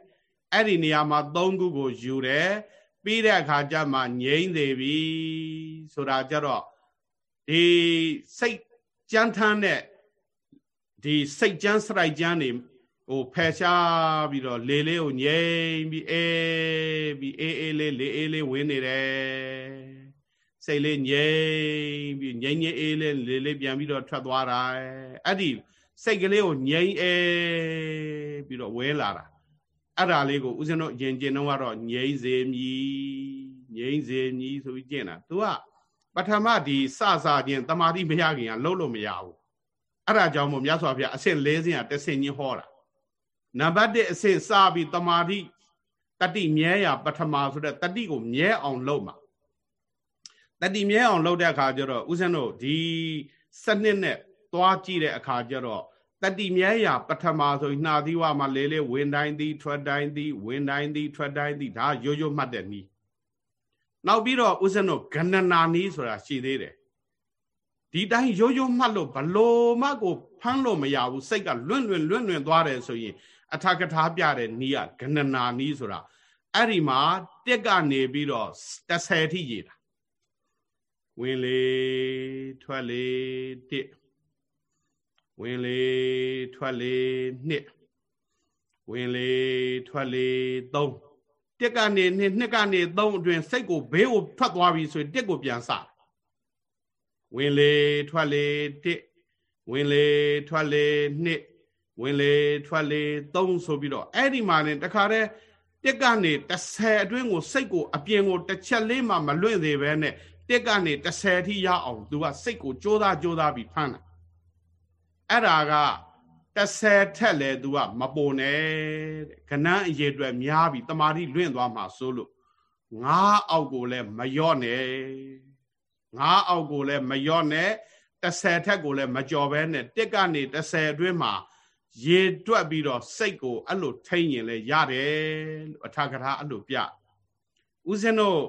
အဲ့ဒီနေရာမှာ၃ခုကိုယူတယ်ပြီးတဲ့အခါကျမှငြိမ့်သေးပြီဆိုတာကြတော့ ဒီစိတ်ကြမ်းထမ်းတဲ့ဒီစိတ်ကြမ်းစရိုက်ကြမ်းနေဟိုဖယ်ရှားပြီးတော့လေလေးကိုငြိမ်ပြီးအေးပြီးအေးအေးလေးလေအေးလေးဝင်နေတယ်စိတ်လေးငြိမ်ပြီးငြိမ်ငြိမ်အေးလေးလေလေးပြန်ပြီးတော့ထွက်သွားတာအဲ့ဒီစိတ်ကလေးကိုငြိမ်အေးပြီးတော့ဝဲလာတာအဲ့ဒါလေးကိုဦးဇင်းတို့ယင်ကျင်တော့ကတော့ငြိမ်စေမြည်ငြိမ်စေမြည်ဆိုပြီးကျင့်တာ तू က ပထမဒီစစချင်းတမာတိမရခင်ကလုံးလို့မရဘူးအဲ့ဒါကြောင့်မို့မြတ်စွာဘုရားအဆင့်၄ဆင့်ကတဆင့်ချင်းဟောတာနံပါတ်1အဆင့်စပြီးတမာတိတတိမြဲရာပထမဆိုတဲ့တတိကိုမြဲအောင်လုပ်မှာတတိမြဲအောင်လုပ်တဲ့အခါကျတော့ဦးဇင်းတို့ဒီစနစ်နဲ့သွားကြည့်တဲ့အခါကျတော့တတိမြဲရာပထမဆိုရင်နှာသီးဝမှာလေးလေးဝင်တိုင်းသည်ထွက်တိုင်းသည်ဝင်တိုင်းသည်ထွက်တိုင်းသည်ဒါရိုးရိုးမှတ်တဲ့နည်း နောက်ပြီးတော့ဥစ္စနောဂဏနာနီးဆိုတာရှိသေးတယ်ဒီတိုင်းရိုးရိုးမှတ်လို့ဘလို့မှကိုဖမ်းလို့မရဘူးစိတ်ကလွန့်လွန့်လွန့်လွန့်သွားတယ်ဆိုရင်အထာကထာပြတဲ့နီးကဂဏနာနီးဆိုတာအဲ့ဒီမှာတက်ကနေပြီးတော့30ထိရေးတာဝင်လေထွက်လေတစ်ဝင်လေထွက်လေနှစ်ဝင်လေထွက်လေသုံး တစ်ကနေနှစ်နှစ်ကနေသုံးအတွင်စိတ်ကိုဘေးကိုထွက်သွားပြီဆိုရင်တစ်ကိုပြန်စဝင်လေထွက်လေတစ်ဝင်လေထွက်လေနှစ်ဝင်လေထွက်လေသုံးဆိုပြီးတော့အဲ့ဒီမှာねတခါတည်းတစ်ကနေ30အတွင်းကိုစိတ်ကိုအပြင်ကိုတစ်ချက်လေးမှမလွင့်သေးပဲနဲ့တစ်ကနေ30ထိရအောင်သူကစိတ်ကိုကြိုးစားကြိုးစားပြီးဖမ်းတာအဲ့ဒါက 30ထက်လဲ तू ကမပုံနဲ့တဲ့ခဏအရေအတွက်များပြီတမာတိလွင့်သွားမှာစိုးလို့ငါးအောက်ကိုလည်းမယော့နဲ့ငါးအောက်ကိုလည်းမယော့နဲ့30ထက်ကိုလည်းမကြော်ဘဲနဲ့တစ်ကနေ30အတွင်းမှာရေတွက်ပြီးတော့စိတ်ကိုအဲ့လိုထိန်ရင်လည်းရတယ်လို့အထာကထာအဲ့လိုပြဦးဇင်းတို့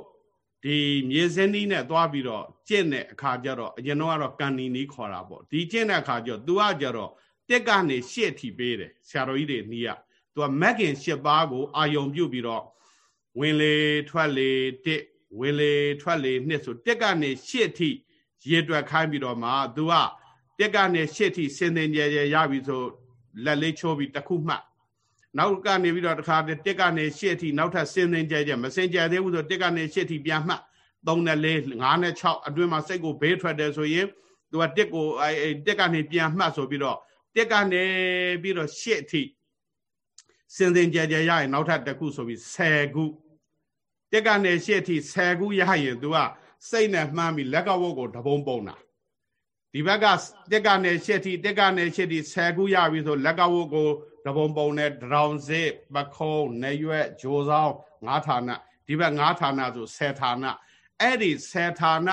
ဒီမြေစင်းနီးနဲ့သွားပြီးတော့ကျင့်တဲ့အခါကျတော့အရင်တော့ကတော့ကန်နီနီးခေါ်တာပေါ့ဒီကျင့်တဲ့အခါကျတော့ तू ကကြတော့ တက်ကနေရှစ်ထီပေးတယ်ဆရာတော်ကြီးတွေနီးရ तू ကမက်ကင်ရှစ်ပါးကိုအာယုံပြုတ်ပြီးတော့ဝင်လေထွက်လေတစ်ဝင်လေထွက်လေနှစ်ဆိုတက်ကနေရှစ်ထီရေတွက်ခိုင်းပြီးတော့မှ तू ကတက်ကနေရှစ်ထီစင်စင်ကြဲကြဲရပြီဆိုလက်လေးချိုးပြီးတစ်ခုမှတ်နောက်ကနေပြီးတော့တခါတက်ကနေရှစ်ထီနောက်ထပ်စင်စင်ကြဲကြဲမစင်ကြဲသေးဘူးဆိုတက်ကနေရှစ်ထီပြန်မှတ်3နဲ့4 5နဲ့6အတွင်းမှာစိတ်ကိုဘေးထွက်တယ်ဆိုရင်သူကတက်ကိုအဲတက်ကနေပြန်မှတ်ဆိုပြီးတော့ တက်ကနေပြီးတော့ရှစ်အထိစင်စင်ကြဲကြဲရရင်နောက်ထပ်တစ်ခုဆိုပြီး10ခုတက်ကနေရှစ်အထိ10ခုရရင်သူကစိတ်နဲ့မှန်းပြီးလက်ကဝုတ်ကိုတပုံပုံတာဒီဘက်ကတက်ကနေရှစ်ထိတက်ကနေရှစ်ထိ10ခုရပြီဆိုလက်ကဝုတ်ကိုတပုံပုံနဲ့ဒရောင်စစ်ပခုံးနေရွက်ဂျိုးဆောင်ငါးဌာနဒီဘက်ငါးဌာနဆို10ဌာနအဲ့ဒီ10ဌာန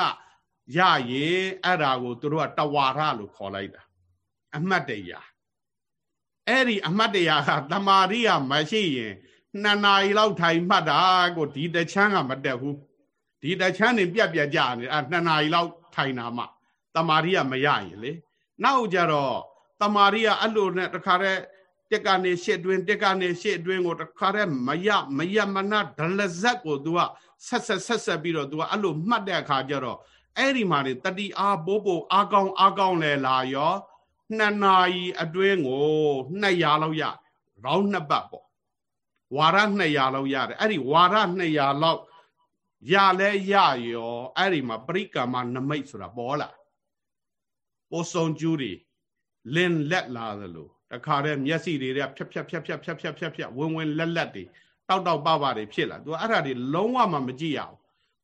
ရရင်အဲ့ဒါကိုသူတို့ကတဝါရလို့ခေါ်လိုက်တာ အမှတ်တရအဲ့ဒီအမှတ်တရကတမာရိယမရှိရင်နှစ်နာရီလောက်ထိုင်မှတ်တာကိုဒီတချမ်းကမတက်ဘူးဒီတချမ်းနေပြက်ပြက်ကြနေအဲ့နှစ်နာရီလောက်ထိုင်တာမှတမာရိယမရရင်လေနောက်ကြတော့တမာရိယအဲ့လိုနဲ့တခါတည်းတက်ကနေရှစ်တွင်တက်ကနေရှစ်တွင်ကိုတခါတည်းမရမရမနာဒလဇက်ကို तू ကဆက်ဆက်ဆက်ဆက်ပြီးတော့ तू ကအဲ့လိုမှတ်တဲ့အခါကျတော့အဲ့ဒီမှာနေတတိအားပိုးပိုးအားကောင်းအားကောင်းလဲလာရော နှစ်နာရီအတွင်းကို200လောက်ရရောင်းနှစ်ပတ်ပေါ့ဝါရ200လောက်ရတယ်အဲ့ဒီဝါရ200လောက်ရလဲရရောအဲ့ဒီမှာပရိကမ္မနမိတ်ဆိုတာပေါ်လာပိုစုံကျူးတွေလင်းလက်လာသလိုတခါတည်းမျက်စိတွေကဖြက်ဖြက်ဖြက်ဖြက်ဖြက်ဖြက်ဖြက်ဖြက်ဝင်ဝင်လက်လက်တွေတောက်တောက်ပပတွေဖြစ်လာသူအဲ့ဒါတွေလုံးဝမှမကြည့်ရအောင်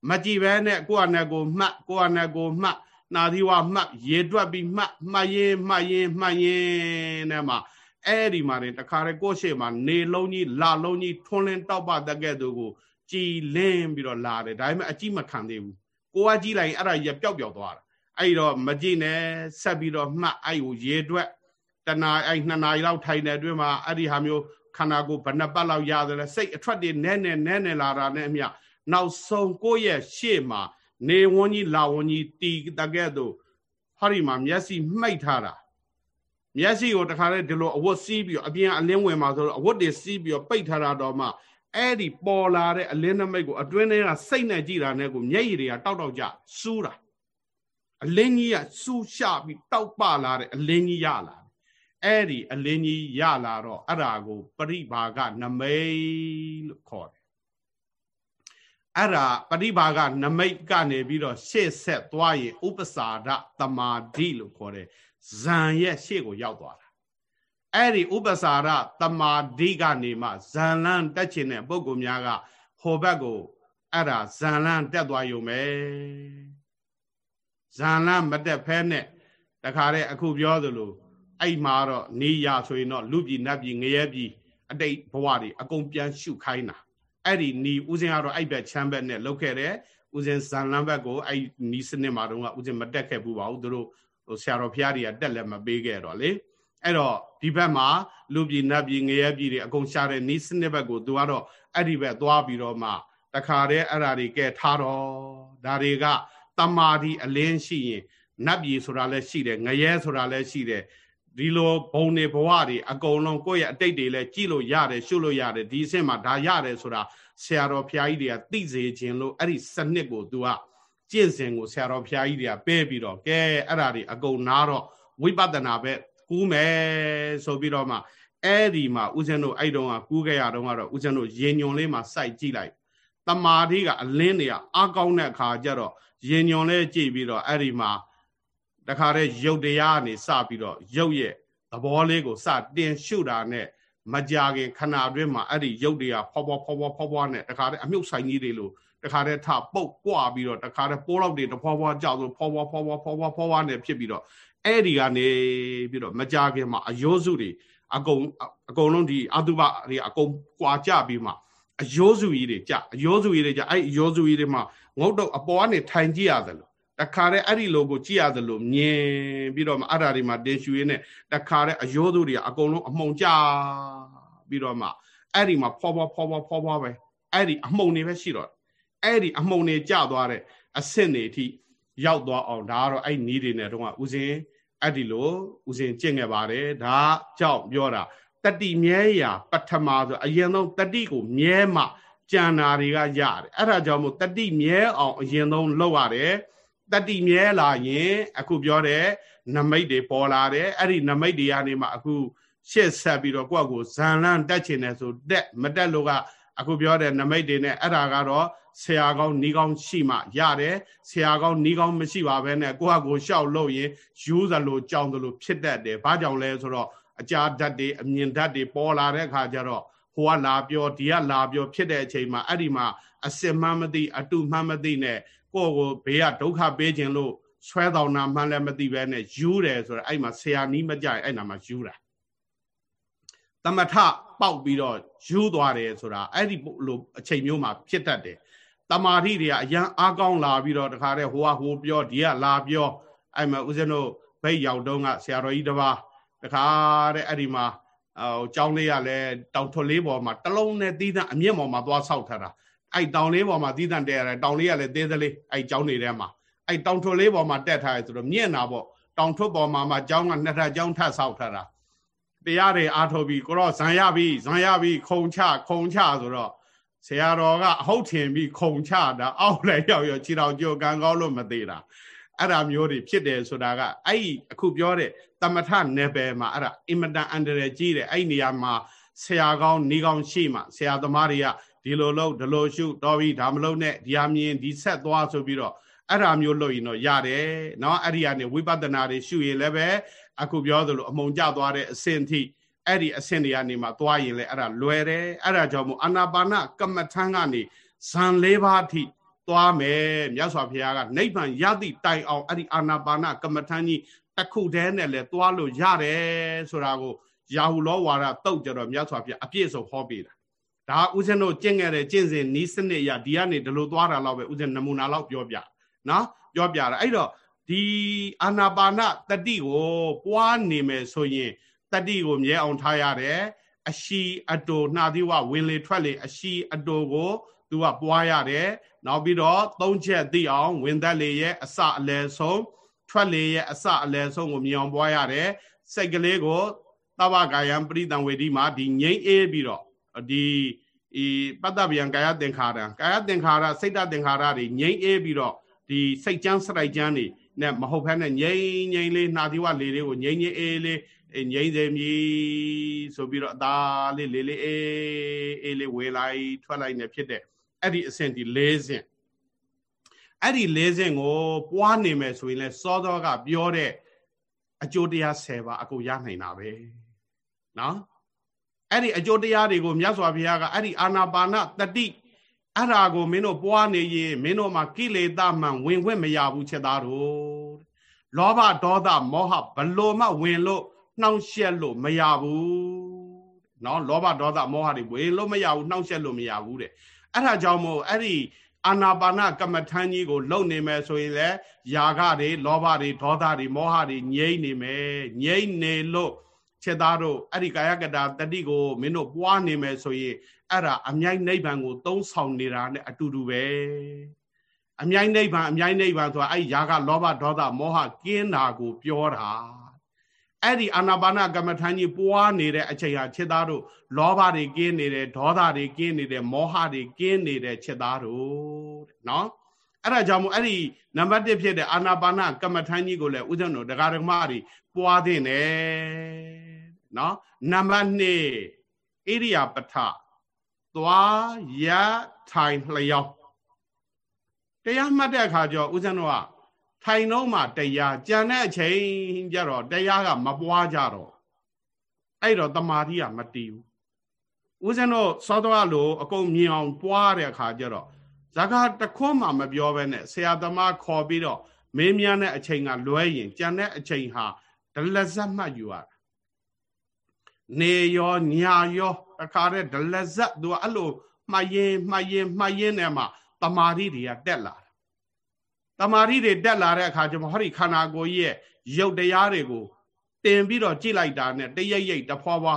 မကြည့်ဘဲနဲ့ကိုယ့်အနဲ့ကိုမှတ်ကိုယ့်အနဲ့ကိုမှတ် နာသီဝမှတ်ရေတွက်ပြီးမှတ်မှတ်ရင်မှတ်ရင်မှတ်ရင်နဲ့မှအဲ့ဒီမှာနေတခါတည်းကိုယ့်ရှေ့မှာနေလုံးကြီးလာလုံးကြီးထွန်းလင်းတောက်ပတက်ကဲ့သို့ကိုကြည်လင်းပြီးတော့လာတယ်ဒါပေမဲ့အကြည့်မခံသေးဘူးကိုကကြည့်လိုက်ရင်အဲ့ဒါရပျောက်ပျောက်သွားတာအဲ့တော့မကြည့်နဲ့ဆက်ပြီးတော့မှတ်အဲ့ကိုရေတွက်တနာအဲ့နှစ်နာရီလောက်ထိုင်တဲ့အတွင်းမှာအဲ့ဒီဟာမျိုးခန္ဓာကိုယ်ဘယ်နှပတ်လောက်ရတယ်လဲစိတ်အထွက်တွေနဲနဲနဲနဲလာတာနဲ့အမျှနောက်ဆုံးကိုယ့်ရဲ့ရှေ့မှာ နေဝန်းကြီးလာဝန်းကြီးတီတကဲ့သို့ဟောဒီမှာမျက်စိမှိတ်ထားတာမျက်စိကိုတခါတည်းဒီလိုအဝတ်စီးပြီးအပြင်အလင်းဝင်มาဆိုတော့အဝတ်တွေစီးပြီးပိတ်ထားတာတော့မှအဲ့ဒီပေါ်လာတဲ့အလင်းနမိတ်ကိုအတွင်းထဲကစိတ်နဲ့ကြည့်တာနဲ့ကိုမျက်ရည်တွေကတောက်တောက်ကြစူးတာအလင်းကြီးကစူးရှပြီးတောက်ပလာတဲ့အလင်းကြီးရလာအဲ့ဒီအလင်းကြီးရလာတော့အဲ့ဒါကိုပရိဘာကနမိတ်လို့ခေါ်တယ် အဲ့ဒါပရိဘာကနမိတ်ကနေပြီးတော့ရှေ့ဆက်သွားရင်ဥပစာဒတမာဒိလို့ခေါ်တယ်ဇံရဲ့ရှေ့ကိုရောက်သွားတာအဲ့ဒီဥပစာဒတမာဒိကနေမှဇံလန်းတက်ချင်တဲ့ပုဂ္ဂိုလ်များကဟိုဘက်ကိုအဲ့ဒါဇံလန်းတက်သွားရုံပဲဇံလန်းမတက်ဖဲနဲ့တခါတည်းအခုပြောသလိုအဲ့မှာတော့နေရဆိုရင်တော့လူပြည်နတ်ပြည်ငရဲပြည်အတိတ်ဘဝတွေအကုန်ပြန်ရှုခိုင်းတာ အဲ့ဒီနီဦးစင်းကတော့အဲ့ဘက်ချမ်းဘက်နဲ့လောက်ခဲ့တယ်ဦးစင်းဇန်လန်းဘက်ကိုအဲ့နီစနစ်မှာတော့ဦးစင်းမတက်ခဲ့ဘူးပါဘူးသူတို့ဟိုဆရာတော်ဖျားတွေကတက်လက်မပေးခဲ့တော့လေအဲ့တော့ဒီဘက်မှာလူပြည်နတ်ပြည်ငရဲပြည်တွေအကုန်ရှာတဲ့နီစနစ်ဘက်ကိုသူကတော့အဲ့ဒီဘက်သွားပြီးတော့မှတခါတည်းအဲ့ဓာတွေကဲထားတော့ဒါတွေကတမာဒီအလင်းရှိရင်နတ်ပြည်ဆိုတာလည်းရှိတယ်ငရဲဆိုတာလည်းရှိတယ် ဒီလိုဘုံတွေဘဝတွေအကုန်လုံးကိုယ့်ရဲ့အတိတ်တွေလည်းကြည့်လို့ရတယ်ရှုလို့ရတယ်ဒီအဆင့်မှာဒါရတယ်ဆိုတာဆရာတော်ဘုရားကြီးတွေကသိစေခြင်းလို့အဲ့ဒီစနစ်ကို तू ကကျင့်စဉ်ကိုဆရာတော်ဘုရားကြီးတွေကပဲပြီးတော့ကဲအဲ့ဒါတွေအကုန်နာတော့ဝိပဿနာပဲကူးမယ်ဆိုပြီးတော့မှအဲ့ဒီမှာဦးဇင်းတို့အဲ့တုန်းကကူးခဲ့ရတော့ကတော့ဦးဇင်းတို့ရင်ညွန်လေးမှာစိုက်ကြည့်လိုက်တမာတိကအလင်းတွေကအာကောင်းတဲ့အခါကျတော့ရင်ညွန်လေးကြည့်ပြီးတော့အဲ့ဒီမှာ တခါတည်းရုပ်တရားကနေစပြီးတော့ရုပ်ရဲ့သဘောလေးကိုစတင်ရှုတာနဲ့မကြခင်ခဏအတွင်းမှာအဲ့ဒီရုပ်တွေကဖောဖောဖောဖောဖောဖောနဲ့တခါတည်းအမြုပ်ဆိုင်ကြီးတွေလို့တခါတည်းထပုတ်ကွာပြီးတော့တခါတည်းပိုးလောက်တွေတဖွာဖွာကြောက်ဆိုဖောဖောဖောဖောဖောဖောဖောဖောနဲ့ဖြစ်ပြီးတော့အဲ့ဒီကနေပြီးတော့မကြခင်မှာအယောစုတွေအကုန်အကုန်လုံးဒီအတုပတွေအကုန်ကွာကြပြီးမှအယိုးစုကြီးတွေကြအယိုးစုကြီးတွေကြအဲ့အယိုးစုကြီးတွေမှာငုတ်တော့အပေါ်ကနေထိုင်ကြည့်ရတယ်လို့ တခါတည်းအဲ့ဒီလိုကိုကြည့်ရတယ်လို့မြင်ပြီးတော့မှအဲ့ဓာတွေမှာတင်ရှူရင်းနဲ့တခါတည်းအယိုးစုတွေအကုန်လုံးအမှုန်ကြပြီးတော့မှအဲ့ဒီမှာဖောဖောဖောဖောဖောဖောပဲအဲ့ဒီအမှုန်တွေပဲရှိတော့အဲ့ဒီအမှုန်တွေကြသွားတဲ့အဆင့်တွေအထိရောက်သွားအောင်ဒါကတော့အဲ့နီးတွေနဲ့တော့ဥစဉ်အဲ့ဒီလိုဥစဉ်ကျင့်ခဲ့ပါတယ်ဒါကြောင့်ပြောတာတတိမြဲရာပထမဆိုအရင်ဆုံးတတိကိုမြဲမှကြံနာတွေကရတယ်အဲ့ဒါကြောင့်မို့တတိမြဲအောင်အရင်ဆုံးလုပ်ရတယ် တတိမြဲလာရင် အခုပြောတဲ့နမိတ်တွေပေါ်လာတယ်အဲ့ဒီနမိတ်တွေကနေမှအခုရှေ့ဆက်ပြီးတော့ကိုယ့်ကိုဇန်လန်းတက်ချင်တယ်ဆိုတက်မတက်လို့ကအခုပြောတဲ့နမိတ်တွေနဲ့အဲ့ဒါကတော့ဆရာကောင်းနီးကောင်းရှိမှရတယ်ဆရာကောင်းနီးကောင်းမရှိပါဘဲနဲ့ကိုယ့်ဟာကိုရှောက်လို့ရင်ယူသလိုကြောင်သလိုဖြစ်တတ်တယ်ဘာကြောင့်လဲဆိုတော့အကြာဓာတ်တွေအမြင်ဓာတ်တွေပေါ်လာတဲ့အခါကျတော့ဟိုကလာပြောဒီကလာပြောဖြစ်တဲ့အချိန်မှာအဲ့ဒီမှာအစင်မှန်းမသိအတုမှန်းမသိနဲ့ ကိုယ့်ကိုဘေးကဒုက္ခပေးခြင်းလို့ဆွဲတော်နာမှန်းလည်းမသိပဲနဲ့ယူတယ်ဆိုတော့အဲ့မှာဆရာနီးမကြိုက်အဲ့နာမှာယူတာတမထပေါက်ပြီးတော့ယူသွားတယ်ဆိုတာအဲ့ဒီလိုအချိန်မျိုးမှာဖြစ်တတ်တယ်တမာတိတွေကအရန်အားကောင်းလာပြီးတော့တခါတည်းဟိုကဟိုပြောဒီကလာပြောအဲ့မှာဦးဇင်းတို့ဘိတ်ရောက်တုန်းကဆရာတော်ကြီးတစ်ပါးတခါတဲ့အဲ့ဒီမှာဟိုကျောင်းလေးကလည်းတောင်ထွလေးပေါ်မှာတလုံးနဲ့သီးသန့်အမြင့်ပေါ်မှာသွားဆောက်ထားတာ အဲ့တောင်လေးပေါ်မှာသီးသန့်တက်ရတယ်တောင်လေးကလည်းသေးသေးလေးအဲ့ကျောင်းနေထဲမှာအဲ့တောင်ထွလေးပေါ်မှာတက်ထားရဆိုတော့မြင့်တာပေါ့တောင်ထွပေါ်မှာမှကျောင်းကနှစ်ထပ်ကျောင်းထပ်ဆောက်ထားတာတရားတွေအားထုတ်ပြီးကိုတော့ဇံရပြီဇံရပြီခုံချခုံချဆိုတော့ဆရာတော်ကအဟုတ်ထင်ပြီးခုံချတာအောက်လည်းရောက်ရောခြေတော်ကြိုကံကောင်းလို့မသေးတာအဲ့ဒါမျိုးတွေဖြစ်တယ်ဆိုတာကအဲ့ဒီအခုပြောတဲ့တမထနယ်ပယ်မှာအဲ့ဒါအင်မတန်အန္တရာယ်ကြီးတယ်အဲ့ဒီနေရာမှာဆရာကောင်းနေကောင်းရှိမှဆရာသမားတွေက ဒီလိုလုပ်ဒီလိုရှုတော်ပြီဒါမလုပ်နဲ့ဒီဟာမြင်ဒီဆက်သွားဆိုပြီးတော့အဲ့ဒါမျိုးလုပ်ရင်တော့ရတယ်เนาะအဲ့ဒီကနေဝိပဿနာတွေရှုရင်လည်းပဲအခုပြောသလိုအမုံကျသွားတဲ့အဆင့်ထိအဲ့ဒီအဆင့်တွေကနေမှသွားရင်လည်းအဲ့ဒါလွယ်တယ်အဲ့ဒါကြောင့်မို့အာနာပါနကမ္မထံကနေဇန်၄ပါးထိသွားမယ်မြတ်စွာဘုရားကနိဗ္ဗာန်ရသည့်တိုင်အောင်အဲ့ဒီအာနာပါနကမ္မထံကြီးတစ်ခုတည်းနဲ့လည်းသွားလို့ရတယ်ဆိုတာကိုရာဟုလောဝါဒတုတ်ကြတော့မြတ်စွာဘုရားအပြည့်စုံဟောပေးတာ ဒါဥစဉ်တို့ကျင့်ခဲ့တဲ့ကျင့်စဉ်နီးစနစ်ရဒီကနေဒီလိုသွားတာတော့ပဲဥစဉ်နမူနာလောက်ပြောပြနော်ပြောပြတာအဲ့တော့ဒီအာနာပါနတတိကိုပွားနေမယ်ဆိုရင်တတိကိုမြဲအောင်ထားရတယ်အရှိအတူနှာသီးဝဝင်လေထွက်လေအရှိအတူကိုသူကပွားရတယ်နောက်ပြီးတော့သုံးချက်သိအောင်ဝင်သက်လေရဲ့အစအလယ်ဆုံးထွက်လေရဲ့အစအလယ်ဆုံးကိုမြင်အောင်ပွားရတယ်စိတ်ကလေးကိုသဗ္ဗကာယံပရိတံဝေဒီမှာဒီငိမ့်အေးပြီးတော့ ဒီဤပတ္တဗျံကာယသင်္ခါရကာယသင်္ခါရစိတ်တသင်္ခါရတွေငိမ့်အေးပြီးတော့ဒီစိတ်ကြမ်းစရိုက်ကြမ်းတွေနဲ့မဟုတ်ဘဲနဲ့ငိမ့်ငိမ့်လေးနှာသီးဝလေးလေးကိုငိမ့်ငိမ့်အေးလေးငိမ့်စေမြည်ဆိုပြီးတော့အသာလေးလေးလေးအေးအေးလေးဝေလိုက်ထွက်လိုက်နေဖြစ်တဲ့အဲ့ဒီအဆင့်ဒီ၄ဆင့်အဲ့ဒီ၄ဆင့်ကိုပွားနေမယ်ဆိုရင်လဲစောစောကပြောတဲ့အကျိုးတရား၁၀ပါအကုန်ရနိုင်တာပဲနော် အဲ့ဒီအကျိုးတရားတွေကိုမြတ်စွာဘုရားကအဲ့ဒီအာနာပါနတတိအဲ့ဒါကိုမင်းတို့ပွားနေရင်မင်းတို့မှာကိလေသာမှန်ဝင်ခွင့်မရဘူးချက်သားတို့လောဘဒေါသမောဟဘလို့မှဝင်လို့နှောင့်ယှက်လို့မရဘူးနော်လောဘဒေါသမောဟတွေဝင်လို့မရဘူးနှောင့်ယှက်လို့မရဘူးတဲ့အဲ့ဒါကြောင့်မို့အဲ့ဒီအာနာပါနကမ္မထမ်းကြီးကိုလုံနေမယ်ဆိုရင်လေຢာကတွေလောဘတွေဒေါသတွေမောဟတွေငြိမ့်နေမယ်ငြိမ့်နေလို့ ချက်သားတို့အဲ့ဒီကာယကတာတတိကိုမင်းတို့ပွားနေမယ်ဆိုရင်အဲ့ဒါအမြိုက်နိဗ္ဗာန်ကိုသုံးဆောင်နေတာနဲ့အတူတူပဲအမြိုက်နိဗ္ဗာန်အမြိုက်နိဗ္ဗာန်ဆိုတာအဲ့ဒီຢာကလောဘဒေါသမောဟကင်းတာကိုပြောတာအဲ့ဒီအာနာပါနကမ္မထာကြီးပွားနေတဲ့အချိန်ဟာခြေသားတို့လောဘတွေကင်းနေတယ်ဒေါသတွေကင်းနေတယ်မောဟတွေကင်းနေတဲ့ခြေသားတို့တဲ့နော်အဲ့ဒါကြောင့်မို့အဲ့ဒီနံပါတ်1ဖြစ်တဲ့အာနာပါနကမ္မထာကြီးကိုလည်းဥဒ္ဒနောဒကာဒကမတွေပွားတဲ့နေ နော်နံပါတ်2ဣရိယာပထသွားရထိုင်လျောင်းတရားမှတ်တဲ့အခါကျတော့ဥဒ္ဒနောကထိုင်တော့မှတရားကြံတဲ့အချိန်ကျတော့တရားကမပွားကြတော့အဲ့တော့တမာတိကမတည်ဘူးဦးဇင်းတို့သောတော်လိုအကုန်မြင်အောင်ပွားတဲ့အခါကျတော့ဇာကတခွန်းမှမပြောဘဲနဲ့ဆရာသမားခေါ်ပြီးတော့မင်းများတဲ့အချိန်ကလွဲရင်ကြံတဲ့အချိန်ဟာဒလဇတ်မှတ်ယူရတာ နေရောညာရောအခါတဲ့ဒလဇတ်သူအဲ့လိုမှတ်ရင်မှတ်ရင်မှတ်ရင်နဲ့မှတမာရီတွေကတက်လာတမာရီတွေတက်လာတဲ့အခါကျမှဟောဒီခန္ဓာကိုယ်ရဲ့ရုပ်တရားတွေကိုတင်ပြီးတော့ကြည့်လိုက်တာနဲ့တရိပ်ရိပ်တဖွာဖွာ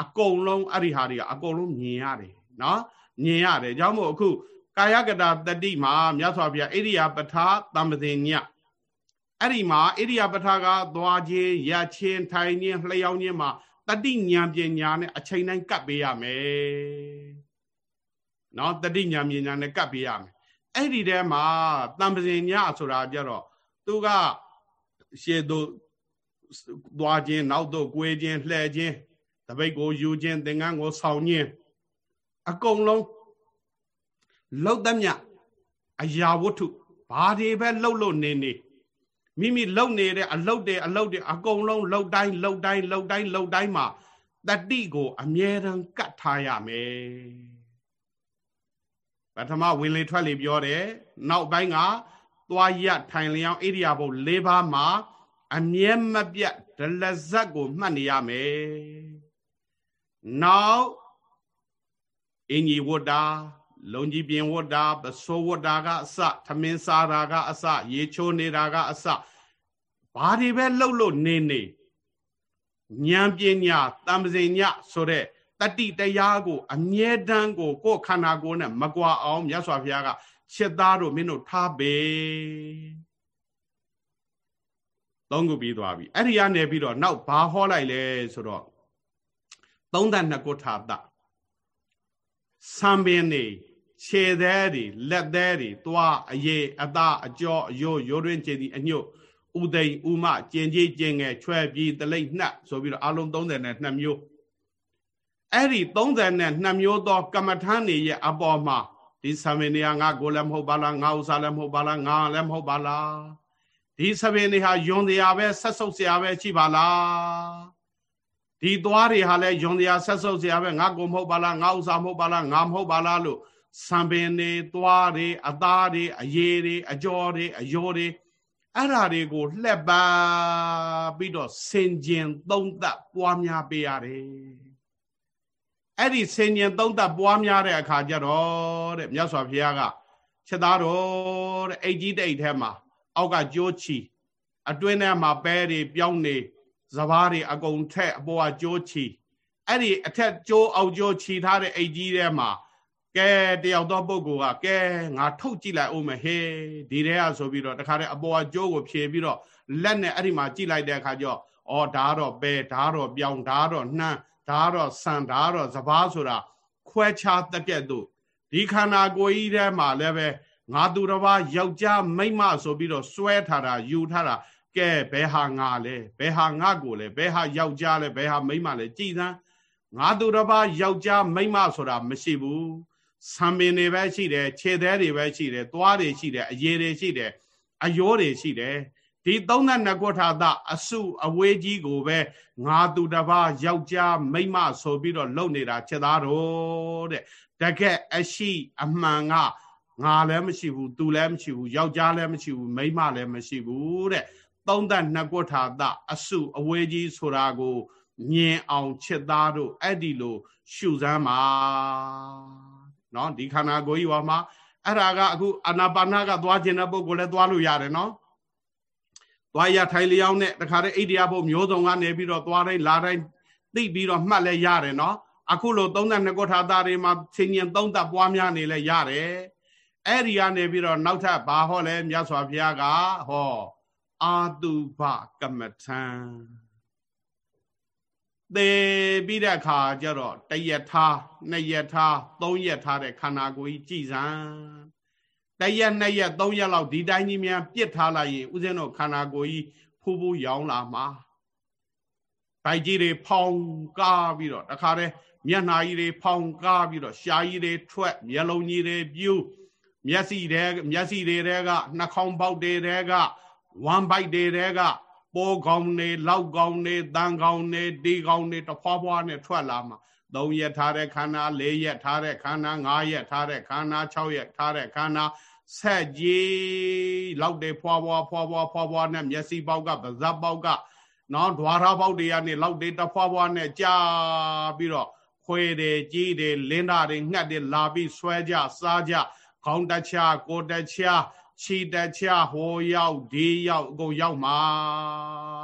အကုန်လုံးအဲ့ဒီဟာတွေကအကုန်လုံးမြင်ရတယ်နော်မြင်ရတယ်ကြောင့်မို့အခုကာယကတာတတိမှာမြတ်စွာဘုရားဣရိယာပထာတမ္ပဇင်ညအဲ့ဒီမှာဣရိယာပထာကသွားခြင်းရချင်းထိုင်ခြင်းလျှောင်းခြင်းမှာ တတိညာပညာနဲ့အချိန်တိုင်းကပ်ပေးရမယ်နော်တတိညာပညာနဲ့ကပ်ပေးရမယ်အဲ့ဒီထဲမှာတမ္ပဇင်ညဆိုတာကြတော့သူကရှေ့သို့သွားခြင်းနောက်သို့ကွေးခြင်းလှဲ့ခြင်းတပိတ်ကိုယူခြင်းသင်္ကန်းကိုဆောင်းခြင်းအကုန်လုံးလောက်သမျှအရာဝတ္ထုဘာတွေပဲလှုပ်လို့နေနေ မိမိလှုပ်နေတဲ့အလုတ်တွေအလုတ်တွေအကုန်လုံးလှုပ်တိုင်းလှုပ်တိုင်းလှုပ်တိုင်းလှုပ်တိုင်းမှာတတိကို အမြဲတမ်းကတ်ထားရမယ်ပထမဝင်လေထွက်လေပြောတယ်နောက်ပိုင်းကသွားရထိုင်လျောင်းဣရိယာပုတ်၄ပါးမှာအမြဲမပြတ်ဒလဇက်ကိုမှတ်နေရမယ်နောက်အင်ကြီးဝတ္တာ လုံကြီးပြင်ဝတ္တာပစိုးဝတ္တာကအစသမင်းစားတာကအစရေချိုးနေတာကအစဘာတွေပဲလှုပ်လို့နေနေဉာဏ်ပညာတမ္ပဇင်ညဆိုတဲ့တတိတရားကိုအမြဲတမ်းကိုကိုယ်ခန္ဓာကိုယ်နဲ့မကွာအောင်မြတ်စွာဘုရားကရှစ်သားတို့မင်းတို့ထားပေသုံးခုပြီးသွားပြီအဲ့ဒီကနေပြီးတော့နောက်ဘာဟောလိုက်လဲဆိုတော့သုံးသနှစ်ကုထာတစံပင်နေ ခြေသေးတွေလက်သေးတွေသွားအရေအသားအကြောအယိုးရိုးတွင်းခြေသည်အညွတ်ဥသိမ်ဥမကျင်ကြီးကျင်ငယ်ချွဲပြီးတလိတ်နှက်ဆိုပြီးတော့အလုံး32မျိုးအဲ့ဒီ32မျိုးသော ကမ္မထာနေရဲ့အပေါ်မှာဒီသမင်နေဟာငါကိုလည်းမဟုတ်ပါလားငါဥစားလည်းမဟုတ်ပါလားငါလည်းမဟုတ်ပါလားဒီသမင်နေဟာယွန်တရားပဲဆက်ဆုပ်စရာပဲရှိပါလားဒီသွားတွေဟာလည်းယွန်တရားဆက်ဆုပ်စရာပဲငါကိုမဟုတ်ပါလားငါဥစားမဟုတ်ပါလားငါမဟုတ်ပါလားလို့ ဆံပင်တွေသွားတွေအသားတွေအရည်တွေအကြောတွေအယောတွေအဲ့ဓာတွေကိုလှက်ပါပြီးတော့စင်ကျင်သုံးသပ်ပွားများပေးရတယ်အဲ့ဒီစင်ကျင်သုံးသပ်ပွားများတဲ့အခါကျတော့တဲ့မြတ်စွာဘုရားကချက်သားတော်တဲ့အိတ်ကြီးတိတ်ထဲမှာအောက်ကကြိုးချီအတွင်းထဲမှာပဲတွေပြောင်းနေစဘာတွေအကုန်ထက်အပေါ်ကကြိုးချီအဲ့ဒီအထက်ကြိုးအောက်ကြိုးချီထားတဲ့အိတ်ကြီးထဲမှာ ကဲတယောက်သောပုဂ္ဂိုလ်ကကဲငါထုတ်ကြည့်လိုက်အောင်မဟေးဒီထဲကဆိုပြီးတော့တခါတည်းအပေါ်အကျိုးကိုဖြေပြီးတော့လက်နဲ့အဲ့ဒီမှာကြည့်လိုက်တဲ့အခါကျတော့အော်ဓာတော့ပဲဓာတော့ပြောင်းဓာတော့နှမ်းဓာတော့ဆန်ဓာတော့စပားဆိုတာခွဲခြားတက်ကဲ့သို့ဒီခန္ဓာကိုယ်ကြီးထဲမှာလည်းပဲငါသူတစ်ပါးယောက်ျားမိန်းမဆိုပြီးတော့စွဲထားတာယူထားတာကဲဘယ်ဟာငါလဲဘယ်ဟာငါကိုလဲဘယ်ဟာယောက်ျားလဲဘယ်ဟာမိန်းမလဲကြည်သန်းငါသူတစ်ပါးယောက်ျားမိန်းမဆိုတာမရှိဘူး ဆံပင်တွေပဲရှိတယ်ခြေသေးတွေပဲရှိတယ်သွားတွေရှိတယ်အရေတွေရှိတယ်အယောတွေရှိတယ်ဒီ32ခုထာသအစုအဝေးကြီးကိုပဲငါသူတစ်ပါးယောက်ျားမိန်းမဆိုပြီးတော့လုံနေတာချက်သားတော်တဲ့တကက်အရှိအမှန်ကငါလည်းမရှိဘူးသူလည်းမရှိဘူးယောက်ျားလည်းမရှိဘူးမိန်းမလည်းမရှိဘူးတဲ့32ခုထာသအစုအဝေးကြီးဆိုတာကိုမြင်အောင်ချက်သားတို့အဲ့ဒီလိုရှုစမ်းပါ နော်ဒီခန္ဓာကိုယ်ကြီးပေါ်မှာအဲ့ဒါကအခုအာနာပါနကသွားခြင်းတဲ့ပုဂ္ဂိုလ်လည်းသွားလို့ရတယ်နော်သွားရထိုင်လျောင်းနဲ့တခါတည်းအိဒီယဘုတ်မျိုးစုံကနေပြီးတော့သွားတိုင်းလာတိုင်းသိပြီးတော့မှတ်လဲရတယ်နော်အခုလို32ခုထာသားတွေမှာဆင်ញင်သုံးသက်ပွားများနေလဲရတယ်အဲ့ဒီကနေပြီးတော့နောက်ထပ်ဘာဟောလဲမြတ်စွာဘုရားကဟောအာတုဘကမ္မထံ သေပြီးတဲ့အခါကျတော့တရက်ထားနှစ်ရက်ထားသုံးရက်ထားတဲ့ခန္ဓာကိုယ်ကြီးကြည်စံတရက်နှစ်ရက်သုံးရက်လောက်ဒီတိုင်းကြီးများပြစ်ထားလိုက်ရင်ဥစဉ်တော့ခန္ဓာကိုယ်ကြီးဖူးဖူးရောင်းလာမှာဗိုက်ကြီးတွေဖောင်ကားပြီးတော့တခါတည်းမျက်နှာကြီးတွေဖောင်ကားပြီးတော့ရှားကြီးတွေထွက်မျက်လုံးကြီးတွေပြူးမျက်စိတွေမျက်စိတွေကနှာခေါင်းပေါက်တွေကဝမ်ဘိုက်တွေက ပိုးကောင်းနေလောက်ကောင်းနေတန်ကောင်းနေတီကောင်းနေတဖွာဖွာနဲ့ထွက်လာမှာ၃ရက်ထားတဲ့ခန္ဓာ၄ရက်ထားတဲ့ခန္ဓာ၅ရက်ထားတဲ့ခန္ဓာ၆ရက်ထားတဲ့ခန္ဓာဆက်ကြီးလောက်တဲ့ဖွာဖွာဖွာဖွာဖွာဖွာနဲ့မျက်စိပေါက်ကပါးစပ်ပေါက်ကနော်ဓွာရပေါက်တွေကနေလောက်တဲ့တဖွာဖွာနဲ့ကြာပြီးတော့ခွေတယ်ကြီးတယ်လင်းတာတွေငှက်တယ်လာပြီးဆွဲကြစားကြခေါင်းတချကိုတချ ခြိတချဟိုရောက်ဒီရောက်အကုန်ရောက်မှာ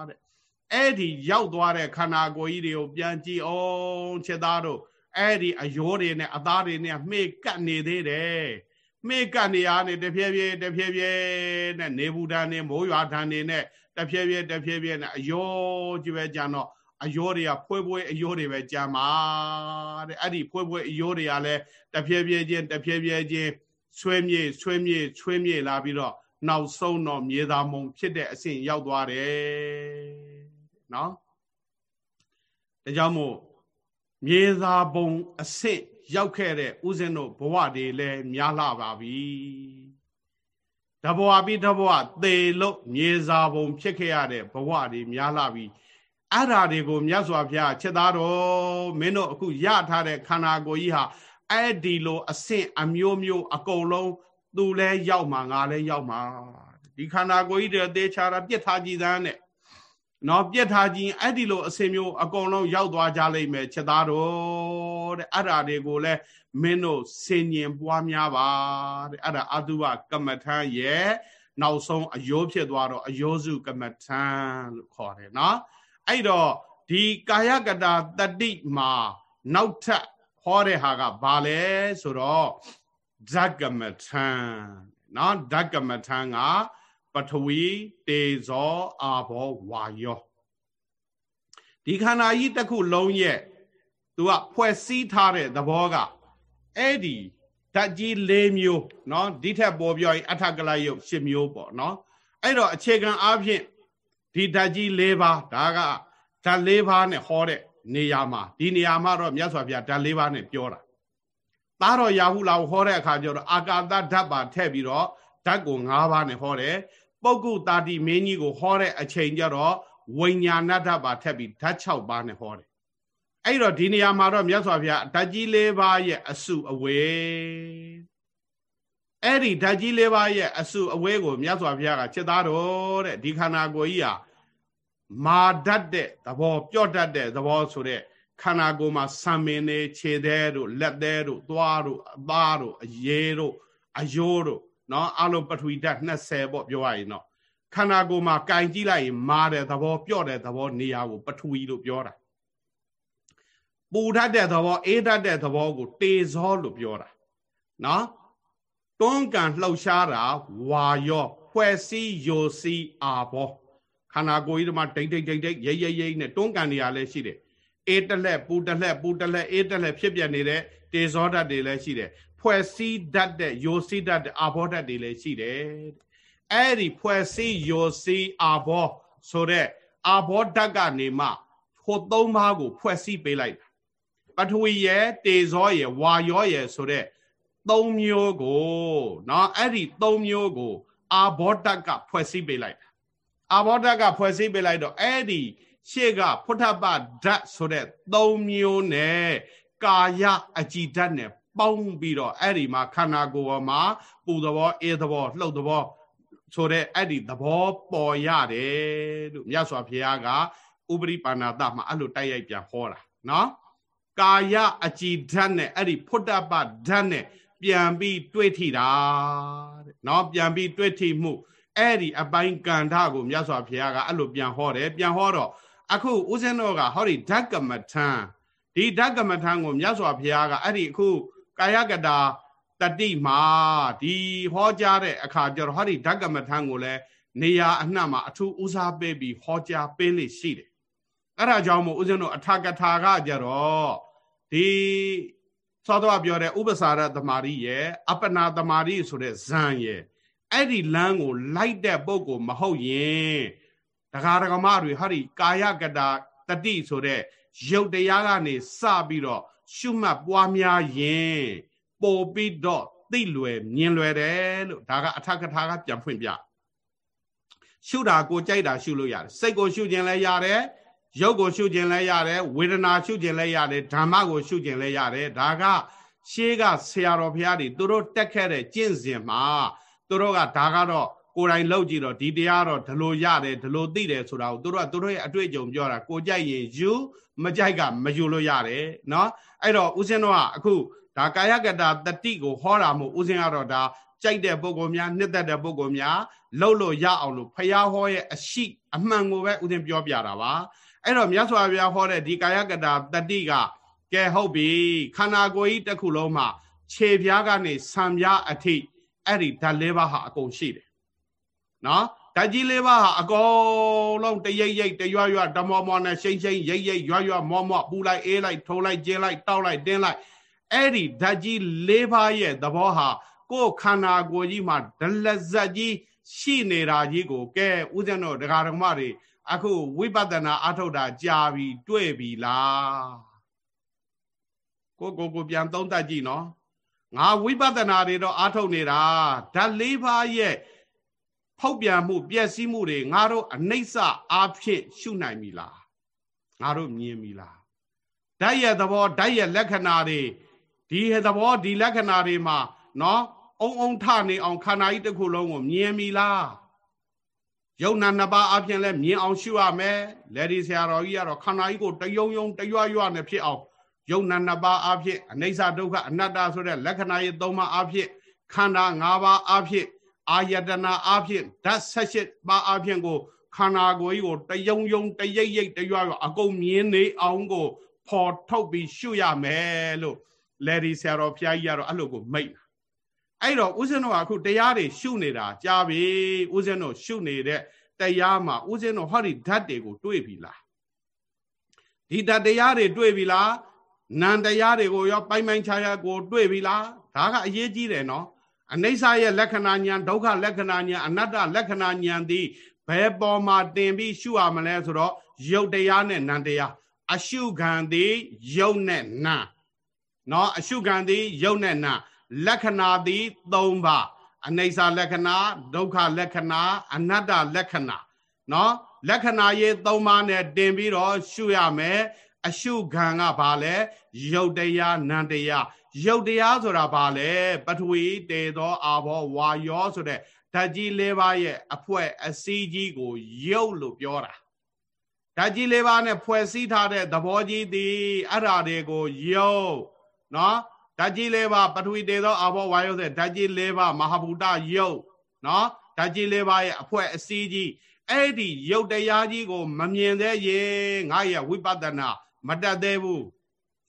တဲ့အဲ့ဒီရောက်သွားတဲ့ခန္ဓာကိုယ်ကြီးတွေကိုပြန်ကြည့်အောင်ချက်သားတို့အဲ့ဒီအယောတွေနဲ့အသားတွေနဲ့မှေကပ်နေသေးတယ်မှေကပ်နေရနေတဖြည်းဖြည်းတဖြည်းဖြည်းနဲ့နေဘူးတန်းနဲ့မိုးရွာတန်းနေနဲ့တဖြည်းဖြည်းတဖြည်းဖြည်းနဲ့အယောကြီးပဲကြံတော့အယောတွေကဖွဲဖွဲအယောတွေပဲကြံပါတဲ့အဲ့ဒီဖွဲဖွဲအယောတွေကလည်းတဖြည်းဖြည်းချင်းတဖြည်းဖြည်းချင်း ဆွဲမြေ့ဆွဲမြေ့ဆွဲမြေ့လာပြီးတော့နောက်ဆုံးတော့မြေသားမုံဖြစ်တဲ့အဆင့်ရောက်သွားတယ်နော်ဒါကြောင့်မို့မြေသားဘုံအဆင့်ရောက်ခဲ့တဲ့ဥစဉ်တို့ဘဝတွေလည်းများလာပါပြီတဘဝပြီးတဘဝသေလို့မြေသားဘုံဖြစ်ခဲ့ရတဲ့ဘဝတွေများလာပြီအဲ့ဓာတွေကိုမြတ်စွာဘုရားချက်သားတော်မင်းတို့အခုရထားတဲ့ခန္ဓာကိုယ်ကြီးဟာ အဲ့ဒီလိုအဆင့်အမျိုးမျိုးအကုန်လုံးသူလဲရောက်မှာငါလဲရောက်မှာဒီခန္ဓာကိုယ်ကြီးတွေသေချာတာပြစ်ထားကြည့်သမ်းနဲ့နော်ပြစ်ထားကြည့်အဲ့ဒီလိုအဆင့်မျိုးအကုန်လုံးရောက်သွားကြလိမ့်မယ်ချက်သားတော်တဲ့အဲ့ဓာတွေကိုလဲမင်းတို့စင်ញင်ပွားများပါတဲ့အဲ့ဒါအတုဝကမ္မထံရဲ့နောက်ဆုံးအယောဖြစ်သွားတော့အယောစုကမ္မထံလို့ခေါ်တယ်နော်အဲ့တော့ဒီကာယကတာတတိမှာနောက်ထပ် ဟောတဲ့ဟာကဘာလဲဆိုတော့ဓကမထံနော်ဓကမထံကပထဝီတေဇောအာဘောဝါယောဒီခန္ဓာကြီးတစ်ခုလုံးရဲ့သူကဖွဲ့စည်းထားတဲ့သဘောကအဲ့ဒီဓာတ်ကြီး၄မျိုးเนาะဒီထက်ပေါ်ပြောရင်အထကလယုတ်၈မျိုးပေါ့เนาะအဲ့တော့အခြေခံအားဖြင့်ဒီဓာတ်ကြီး၄ပါးဒါကဓာတ်၄ပါးနဲ့ဟောတဲ့ နေရာမှာဒီနေရာမှာတော့မြတ်စွာဘုရားဓာတ်၄ပါးနဲ့ပြောတာသားတော်ရာဟုလာကိုဟောတဲ့အခါကျတော့အာကာသဓာတ်ပါထည့်ပြီးတော့ဓာတ်ကို၅ပါးနဲ့ဟောတယ်ပုဂ္ဂုတာတိမင်းကြီးကိုဟောတဲ့အချိန်ကျတော့ဝိညာဏဓာတ်ပါထည့်ပြီးဓာတ်၆ပါးနဲ့ဟောတယ်အဲ့တော့ဒီနေရာမှာတော့မြတ်စွာဘုရားဓာတ်ကြီး၄ပါးရဲ့အစုအဝေးအဲ့ဒီဓာတ်ကြီး၄ပါးရဲ့အစုအဝေးကိုမြတ်စွာဘုရားကချက်သားတော်တဲ့ဒီခန္ဓာကိုယ်ကြီးဟာ မာတတ်တဲ့သဘောပြော့တတ်တဲ့သဘောဆိုတဲ့ခန္ဓာကိုယ်မှာဆံမင်းတွေခြေသေးတို့လက်သေးတို့သွားတို့အသားတို့အရေးတို့အယိုးတို့နော်အလုံးပထဝီဓာတ်20ပေါ့ပြောရရင်တော့ခန္ဓာကိုယ်မှာကင်ကြည့်လိုက်ရင်မာတဲ့သဘောပြော့တဲ့သဘောနေရာကိုပထဝီလို့ပြောတာပူတတ်တဲ့သဘောအေးတတ်တဲ့သဘောကိုတေဇောလို့ပြောတာနော်တွန်းကန်လှုပ်ရှားတာဝါယောဖွဲ့စည်းယိုစီအာဘော ခန္ဓာကိုယ်ကြီးမှာဒိတ်ဒိတ်ဒိတ်ဒိတ်ရိပ်ရိပ်ရိပ်နဲ့တွန်းကန်နေရလဲရှိတယ်အေးတလက်ပူတလက်ပူတလက်အေးတလက်ဖြစ်ပြနေတဲ့တေဇောဓာတ်တွေလည်းရှိတယ်ဖွဲ့စည်းဓာတ်တဲ့ယိုစီဓာတ်တဲ့အာဘောဓာတ်တွေလည်းရှိတယ်အဲ့ဒီဖွဲ့စည်းယိုစီအာဘောဆိုတဲ့အာဘောဓာတ်ကနေမှဟိုသုံးပါးကိုဖွဲ့စည်းပေးလိုက်တာပထဝီရဲ့တေဇောရဲ့ဝါယောရဲ့ဆိုတဲ့သုံးမျိုးကိုเนาะအဲ့ဒီသုံးမျိုးကို အာဘောဓာတ်ကဖွဲ့စည်းပေးလိုက်တာ အာဘောဓာတ်ကဖွဲ့စည်းပေးလိုက်တော့အဲ့ဒီရှေ့ကဖုထပဓာတ်ဆိုတဲ့သုံးမျိုးနဲ့ကာယအကြည်ဓာတ်နဲ့ပေါင်းပြီးတော့အဲ့ဒီမှာခန္ဓာကိုယ်ပေါ်မှာပူသဘောအေးသဘောလှုပ်သဘောဆိုတဲ့အဲ့ဒီသဘောပေါ်ရတယ်လို့မြတ်စွာဘုရားကဥပရိပါဏာတမှာအဲ့လိုတိုက်ရိုက်ပြန်ဟောတာနော်ကာယအကြည်ဓာတ်နဲ့အဲ့ဒီဖုတ္တပဓာတ်နဲ့ပြန်ပြီးတွေ့ထိတာတဲ့နော်ပြန်ပြီးတွေ့ထိမှု အဲ့ဒီအပိုင်းကန္ဓာကိုမြတ်စွာဘုရားကအဲ့လိုပြန်ဟောတယ်ပြန်ဟောတော့အခုဦးဇင်းတော်ကဟောဒီဓကမထံဒီဓကမထံကိုမြတ်စွာဘုရားကအဲ့ဒီအခုကာယကတာတတိမာဒီဟောကြားတဲ့အခါကျတော့ဟောဒီဓကမထံကိုလည်းနေရာအနှံ့မှာအထူးဦးစားပေးပြီးဟောကြားပေးလိရှိတယ်အဲ့ဒါကြောင့်မို့ဦးဇင်းတို့အထာကထာကကြတော့ဒီသောတော်ပြောတဲ့ဥပစာရသမารိရဲ့အပနာသမารိဆိုတဲ့ဇံရဲ့ အဲ့ဒီလမ်းကိုလိုက်တဲ့ပုံကိုမဟုတ်ရင်တရားဒဂမတွေဟာဒီကာယကတာတတိဆိုတဲ့ရုပ်တရားကနေစပြီးတော့ရှုမှတ်ပွားများရင်ပို့ပြီးတော့သိလွယ်မြင်လွယ်တယ်လို့ဒါကအထကထာကပြန်ဖွင့်ပြရှုတာကိုကြိုက်တာရှုလို့ရတယ်စိတ်ကိုရှုခြင်းလည်းရတယ်ရုပ်ကိုရှုခြင်းလည်းရတယ်ဝေဒနာရှုခြင်းလည်းရတယ်ဓမ္မကိုရှုခြင်းလည်းရတယ်ဒါကရှေးကဆရာတော်ဘုရားတွေသူတို့တက်ခဲ့တဲ့ကျင့်စဉ်မှာ သူတို့ကဒါကတော့ကိုယ်တိုင်လောက်ကြည့်တော့ဒီတရားတော့ဒလိုရတယ်ဒလိုသိတယ်ဆိုတာကိုသူတို့ကသူတို့ရဲ့အတွေ့အကြုံပြောတာကိုကြိုက်ရင်ယူမကြိုက်ကမယူလို့ရတယ်နော်အဲ့တော့ဦးဇင်းတို့ကအခုဒါကာယကတာတတိကိုဟောတာမို့ဦးဇင်းကတော့ဒါကြိုက်တဲ့ပုဂ္ဂိုလ်များနှစ်သက်တဲ့ပုဂ္ဂိုလ်များလှုပ်လို့ရအောင်လို့ဖရာဟောရဲ့အရှိအမှန်ကိုပဲဦးဇင်းပြောပြတာပါအဲ့တော့မြတ်စွာဘုရားဟောတဲ့ဒီကာယကတာတတိကကဲဟုတ်ပြီခန္ဓာကိုယ်ကြီးတစ်ခုလုံးမှာခြေပြားကနေဆံပြားအထိ အဲ့ဒီဓာတ်လေးပါးဟာအကုန်ရှိတယ်နော်ဓာတ်ကြီးလေးပါးဟာအကုန်လုံးတရိပ်ရိပ်တရွရွဓမောမောနဲ့ရှိမ့်ရှိမ့်ရိပ်ရိပ်ရွရွမောမောပူလိုက်အေးလိုက်ထိုးလိုက်ကျင်းလိုက်တောက်လိုက်တင်းလိုက်အဲ့ဒီဓာတ်ကြီးလေးပါးရဲ့သဘောဟာကိုယ်ခန္ဓာကိုယ်ကြီးမှာဒလဇတ်ကြီးရှိနေတာကြီးကိုကဲဥစဉ်တို့ဒကာဒကမတွေအခုဝိပဿနာအထုတ်တာကြာပြီတွေ့ပြီလားကိုကိုကိုပြန်သုံးသပ်ကြည့်နော် ငါဝိပဿနာတွေတော့အထုတ်နေတာဓာတ်လေးပါးရဲ့ဖောက်ပြန်မှုပျက်စီးမှုတွေငါတို့အနှိမ့်စအားဖြင့်ရှုနိုင်ပြီလားငါတို့မြင်ပြီလားဓာတ်ရဲ့သဘောဓာတ်ရဲ့လက္ခဏာတွေဒီသဘောဒီလက္ခဏာတွေမှာနော်အုံအုံထနေအောင်ခန္ဓာကြီးတစ်ခုလုံးကိုမြင်ပြီလားယုံနာနှစ်ပါးအပြင်လဲမြင်အောင်ရှုရမယ်လက်ဒီဆရာတော်ကြီးကတော့ခန္ဓာကြီးကိုတယုံယုံတရွရွနဲ့ဖြစ်အောင် ယုံနာနှစ်ပါးအဖြစ်အနိစ္စဒုက္ခအနတ္တဆိုတဲ့လက္ခဏာရေးသုံးပါးအဖြစ်ခန္ဓာ၅ပါးအဖြစ်အာယတနာအဖြစ်ဓာတ်ဆက်ရှစ်ပါးအဖြစ်ကိုခန္ဓာကိုယ်ကြီးကိုတယုံယုံတရိပ်ရိပ်တရွရွအကုန်မြင်နေအောင်ကိုဖော်ထုတ်ပြီးရှုရမယ်လို့လက်ဒီဆရာတော်ဘုရားကြီးကတော့အဲ့လိုကိုမိတ်အဲ့တော့ဦးဇင်းတို့ကအခုတရားတွေရှုနေတာကြားပြီဦးဇင်းတို့ရှုနေတဲ့တရားမှာဦးဇင်းတို့ဟောဒီဓာတ်တွေကိုတွေးပြီလားဒီဓာတ်တရားတွေတွေးပြီလား နံတရားတွေကိုရောပိုင်ပိုင်ခြားခြားကိုတွေးပြီလားဒါကအရေးကြီးတယ်နော်အနိစ္စရဲ့လက္ခဏာဉာဏ်ဒုက္ခလက္ခဏာဉာဏ်အနတ္တလက္ခဏာဉာဏ်သည်ဘယ်ပေါ်မှာတင်ပြီးရှုရမလဲဆိုတော့ယုတ်တရားနဲ့နံတရားအရှုခံသည်ယုတ်နဲ့နံနော်အရှုခံသည်ယုတ်နဲ့နံလက္ခဏာသည်၃ပါးအနိစ္စလက္ခဏာဒုက္ခလက္ခဏာအနတ္တလက္ခဏာနော်လက္ခဏာရေး၃ပါးနဲ့တင်ပြီးတော့ရှုရမယ် အရှုခံကဘာလဲယုတ်တရားနံတရားယုတ်တရားဆိုတာဘာလဲပထဝီတေသောအာဘောဝါယောဆိုတဲ့ဓာတ်ကြီး၄ပါးရဲ့အဖွဲအစည်းကြီးကိုယုတ်လို့ပြောတာဓာတ်ကြီး၄ပါးနဲ့ဖွဲ့စည်းထားတဲ့သဘောကြီးသည်အဲ့ဓာတွေကိုယုတ်နော်ဓာတ်ကြီး၄ပါးပထဝီတေသောအာဘောဝါယောဆိုတဲ့ဓာတ်ကြီး၄ပါးမဟာဘူတယုတ်နော်ဓာတ်ကြီး၄ပါးရဲ့အဖွဲအစည်းကြီးအဲ့ဒီယုတ်တရားကြီးကို မမြင်သေးရင်ငါရဲ့ဝိပဿနာ မတတ်သေးဘူး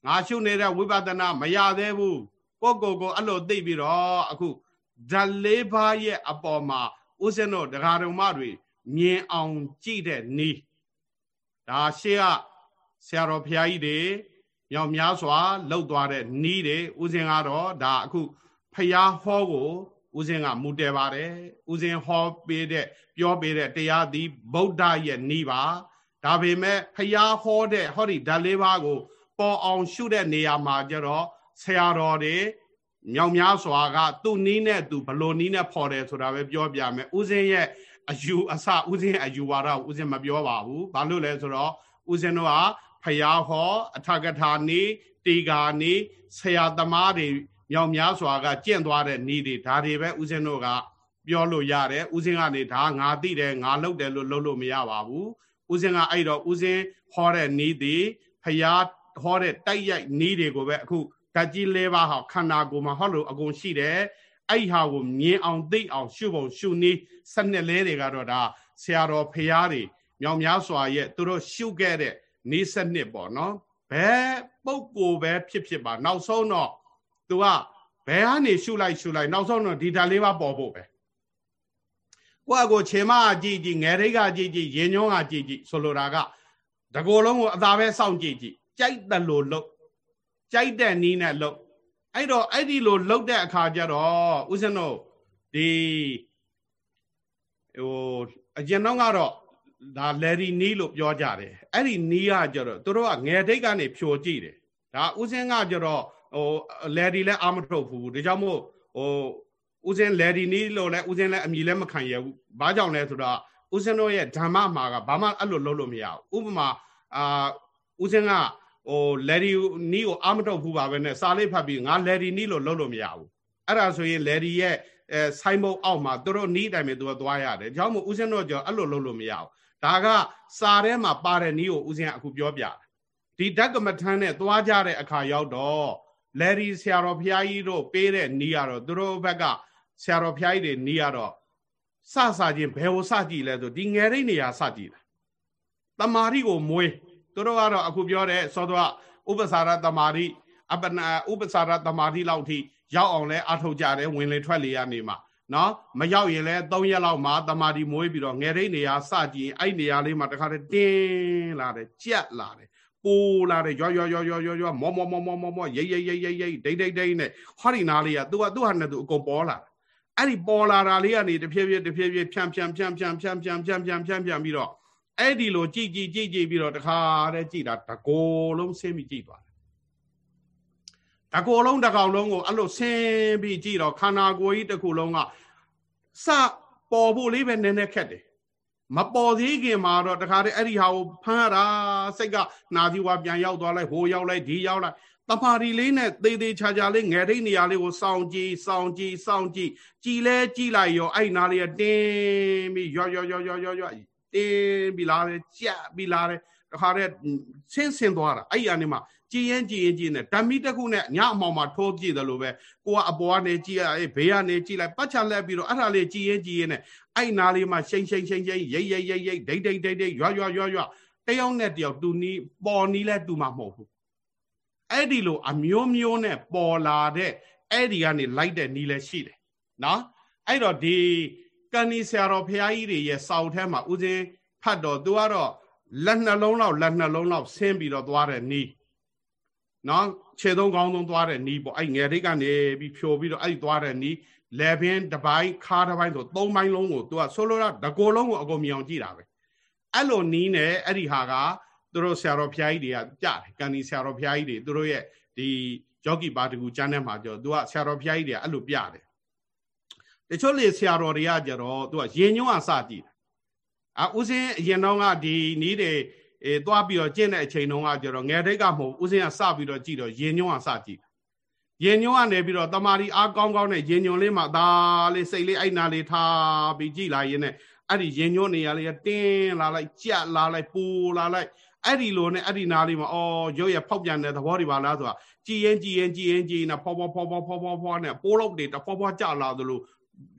ငါရှုနေတဲ့ဝိပဿနာမရသေးဘူးကိုကိုကိုအဲ့လိုသိပြီးတော့အခုဓာတ်လေးပါးရဲ့အပေါ်မှာဥစဉ်တို့ဒကာတော်မတွေမြင်အောင်ကြည့်တဲ့နီးဒါရှေ့ကဆရာတော်ဘုရားကြီးတွေမြောင်များစွာလှုပ်သွားတဲ့နီးတွေဥစဉ်ကတော့ဒါအခုဖျားဟောကိုဥစဉ်ကမူတယ်ပါတယ်ဥစဉ်ဟောပေးတဲ့ပြောပေးတဲ့တရားသည်ဗုဒ္ဓရဲ့နီးပါ ဒါပေမဲ့ဖျားဟောတဲ့ဟောဒီဓာတ်လေးပါးကို ပေါ်အောင်ရှုတဲ့နေရာမှာကျတော့ဆရာတော်တွေမြောင်များစွာကသူ့နီးနဲ့သူဘလို့နီးနဲ့ဖော်တယ်ဆိုတာပဲပြောပြမယ်ဥစဉ်ရဲ့အယူအဆဥစဉ်အယူဝါဒဥစဉ်မပြောပါဘူးဘာလို့လဲဆိုတော့ဥစဉ်တို့ကဖယားဟောအထကထာနီတေဂာနီဆရာသမားတွေမြောင်များစွာကကျင့်သွားတဲ့နီးတွေဒါတွေပဲဥစဉ်တို့ကပြောလို့ရတယ်ဥစဉ်ကနေဒါငါသိတယ်ငါလုပ်တယ်လို့လုပ်လို့မရပါဘူး ဥစဉ်ကအဲ့တော့ဥစဉ်ဟောတဲ့နီးတွေဖယားဟောတဲ့တိုက်ရိုက်နီးတွေကိုပဲအခုဓာတ်ကြီးလေးပါးဟာခန္ဓာကိုယ်မှာဟောလို့အကုန်ရှိတယ်အဲ့ဟာကိုမြင်အောင်သိအောင်ရှုပုံရှုနည်းစနစ်လေးတွေကတော့ဒါဆရာတော်ဖရာတွေမြောင်များစွာရဲ့သူတို့ရှုခဲ့တဲ့နေစနစ်ပေါ့နော်ဘယ်ပုပ်ကိုပဲဖြစ်ဖြစ်ပါနောက်ဆုံးတော့သူကဘယ်ကနေရှုလိုက်ရှုလိုက်နောက်ဆုံးတော့ဒီဓာတ်လေးပါပေါ်ဖို့ပဲ ကိုယ့်အကိုခြေမအကြည့်ကြည့်ငယ်ရိတ်ကကြည့်ကြည့်ရင်ညောကကြည့်ကြည့်ဆိုလိုတာကတကိုယ်လုံးကိုအသာပဲစောင့်ကြည့်ကြည့်ကြိုက်တယ်လို့လို့ကြိုက်တဲ့နီးနဲ့လို့အဲ့တော့အဲ့ဒီလိုလှုပ်တဲ့အခါကျတော့ဦးဇင်းတို့ဒီဟိုအကျဉ်တော့ကတော့ဒါလယ်ဒီနီးလို့ပြောကြတယ်အဲ့ဒီနီးကကျတော့သူတို့ကငယ်တိတ်ကနေဖြိုကြည့်တယ်ဒါဦးဇင်းကကျတော့ဟိုလယ်ဒီလည်းအာမထုတ်ဘူးဒါကြောင့်မို့ဟို ဦးဇင်းလယ်ဒီနီးလို့လည်းဦးဇင်းလည်းအမိလည်းမခံရဘူးဘာကြောင့်လဲဆိုတော့ဦးဇင်းတို့ရဲ့ဓမ္မမှာကဘာမှအဲ့လိုလုပ်လို့မရဘူးဥပမာအာဦးဇင်းကဟိုလယ်ဒီနီးကိုအာမထုတ်ဘူးပါပဲနဲ့စာလေးဖတ်ပြီးငါလယ်ဒီနီးလို့လုပ်လို့မရဘူးအဲ့ဒါဆိုရင်လယ်ဒီရဲ့အဲဆိုင်မုံအောက်မှာသူတို့နီးအတိုင်းပဲသူကသွားရတယ်ကြောင့်မို့ဦးဇင်းတို့ကြောအဲ့လိုလုပ်လို့မရဘူးဒါကစာထဲမှာပါတဲ့နီးကိုဦးဇင်းကအခုပြောပြဒီဓကမထမ်းနဲ့သွားကြတဲ့အခါရောက်တော့လယ်ရီဆရာတော်ဘုရားကြီးတို့ပေးတဲ့နီးရတော့သူတို့ဘက်က ဆရာတော်ဘုရားကြီးတွေနီးရတော့စစချင်းဘယ်ကိုစကြည့်လဲဆိုဒီငယ်ရိတ်နေရာစကြည့်တာတမာရီကိုမွေးသူတို့ကတော့အခုပြောတဲ့သောတော်ဥပစာရတမာရီအပနာဥပစာရတမာရီလောက်ထိရောက်အောင်လဲအထုတ်ကြတယ်ဝင်လေထွက်လေရနေမှာနော်မရောက်ရင်လည်း၃ရက်လောက်မှတမာဒီမွေးပြီးတော့ငယ်ရိတ်နေရာစကြည့်အဲ့နေရာလေးမှာတခါတည်းတင်းလာတယ်ကြက်လာတယ်ပိုးလာတယ်ရွရွရွရွရွရွမောမောမောမောမောမောရိတ်ရိတ်ရိတ်ရိတ်ရိတ်ဒိတ်ဒိတ်ဒိတ်နဲ့ဟောဒီနာလေးကသူကသူ့ဟာနဲ့သူအကုန်ပေါ်လာ အဲ့ဒီပေါ်လာတာလေးကနေတဖြည်းဖြည်းတဖြည်းဖြည်းဖြန့်ဖြန့်ဖြန့်ဖြန့်ဖြန့်ဖြန့်ဖြန့်ဖြန့်ဖြန့်ဖြန့်ပြီးတော့အဲ့ဒီလိုကြည်ကြည်ကြည်ကြည်ပြီးတော့တခါတည်းကြည်တာတကိုယ်လုံးဆင်းပြီးကြည်သွားတကိုယ်လုံးတစ်ကောင်လုံးကိုအဲ့လိုဆင်းပြီးကြည့်တော့ခန္ဓာကိုယ်ကြီးတစ်ခုလုံးကစပေါ်ဖို့လေးပဲနည်းနည်းခက်တယ်မပေါ်သေးခင်မှာတော့တခါတည်းအဲ့ဒီဟာကိုဖမ်းရတာစိတ်ကနာသီဝါပြန်ရောက်သွားလိုက်ဟိုရောက်လိုက်ဒီရောက်လိုက် တမာရီလေးနဲ့သေးသေးချာချာလေးငယ်ထိတ်နေရာလေးကိုစောင့်ကြည့်စောင့်ကြည့်စောင့်ကြည့်ကြည်လဲကြည်လိုက်ရောအဲ့နာလေးကတင်းပြီးရောရောရောရောရောရောတင်းပြီးလာတယ်ကြက်ပြီးလာတယ်တခါတည်းဆင်းဆင်းသွားတာအဲ့ဒီအနေမှာကြည်ရင်ကြည်ရင်ကြည်နေဓမ္မိတစ်ခုနဲ့ညအမောင်မှာထိုးကြည့်တယ်လို့ပဲကိုကအပေါ်ကနေကြည်ရအေးဘေးကနေကြည်လိုက်ပတ်ချလက်ပြီးတော့အဲ့ဒါလေးကြည်ရင်ကြည်ရင်နဲ့အဲ့နာလေးမှာရှိန်ရှိန်ရှိန်ရှိန်ရိတ်ရိတ်ရိတ်ရိတ်ဒိတ်ဒိတ်ဒိတ်ဒိတ်ရွရွရွရွတယောက်နဲ့တယောက်တူနီးပေါ်နီးလဲတူမှာမဟုတ်ဘူး အဲ့ဒီလိုအမျိုးမျိုးနဲ့ပေါ်လာတဲ့အဲ့ဒီကနေလိုက်တဲ့နီးလဲရှိတယ်နော်အဲ့တော့ဒီကန်နီဆရာတော်ဖရာကြီးတွေရဲ့စောက်ထဲမှာဦးစင်းဖတ်တော့သူကတော့လက်နှလုံးလောက်လက်နှလုံးလောက်ဆင်းပြီးတော့သွားတဲ့နီးနော်ခြေသုံးကောင်းသုံးသွားတဲ့နီးပေါ့အဲ့ငယ်ရိတ်ကနေပြီးဖြိုပြီးတော့အဲ့သွားတဲ့နီးလေပင်တစ်ပိုင်းခါတစ်ပိုင်းဆိုသုံးပိုင်းလုံးကိုသူကဆိုလိုတာတကိုယ်လုံးကိုအကုန်မြင်အောင်ကြည့်တာပဲအဲ့လိုနီးနေအဲ့ဒီဟာက သူတို့ဆရာတော်ဖျားကြီးတွေကကြားတယ်ကန်ဒီဆရာတော်ဖျားကြီးတွေသူတို့ရဲ့ဒီယောဂီပါတကူကျမ်းထဲမှာကြောသူကဆရာတော်ဖျားကြီးတွေကအဲ့လိုပြတယ်တချို့လေဆရာတော်တွေကကြတော့သူကရင်ညွန့်အစကြည့်တာအဥစဉ်အရင်တော့ကဒီနီးတွေအဲသွားပြီးတော့ကျင့်တဲ့အချိန်တုန်းကကြတော့ငယ်တိတ်ကမဟုတ်ဥစဉ်ကစပြီးတော့ကြည့်တော့ရင်ညွန့်ကစကြည့်ရင်ညွန့်ကနေပြီးတော့တမာရီအားကောင်းကောင်းနဲ့ရင်ညွန့်လေးမှာဒါလေးစိတ်လေးအဲ့နာလေးထားပြီးကြည့်လာရင်းနဲ့အဲ့ဒီရင်ညွန့်နေရလေးတင်းလာလိုက်ကြက်လာလိုက်ပူလာလိုက် အဲ့ဒီလိုနဲ့အဲ့ဒီနာလေးမှာအော်ရုပ်ရဖောက်ပြန်တဲ့သဘောတွေပါလားဆိုတာကြည်ရင်ကြည်ရင်ကြည်ရင်ကြည်နေဖောဖောဖောဖောဖောဖောဖောနဲ့ပိုးလောက်တွေတဖောဖောကြလာသလို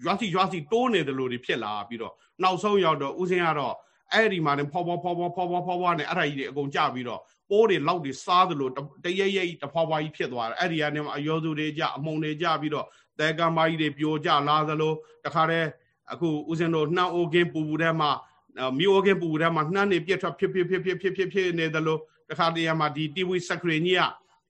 ရွာစီရွာစီတိုးနေတယ်လို့တွေဖြစ်လာပြီးတော့နောက်ဆုံးရောက်တော့ဥစဉ်ကတော့အဲ့ဒီမှာနေဖောဖောဖောဖောဖောဖောဖောဖောနဲ့အဲ့ဒါကြီးတွေအကုန်ကြပြီးတော့ပိုးတွေလောက်တွေစားသလိုတရရိပ်တဖွာဖွာကြီးဖြစ်သွားတယ်အဲ့ဒီကနေမှအယောစုတွေကြအမုံတွေကြပြီးတော့တဲကမကြီးတွေပြိုကြလာသလိုတခါတည်းအခုဦးဇင်းတို့နှောင်းအိုကင်းပူပူထဲမှာ မြို့အိုကင်းပူပူထဲမှာနှမ်းနေပြက်ထွက်ဖြစ်ဖြစ်ဖြစ်ဖြစ်ဖြစ်ဖြစ်ဖြစ်နေသလိုတခါတည်းမှာဒီတီဝီစကရင်ကြီးက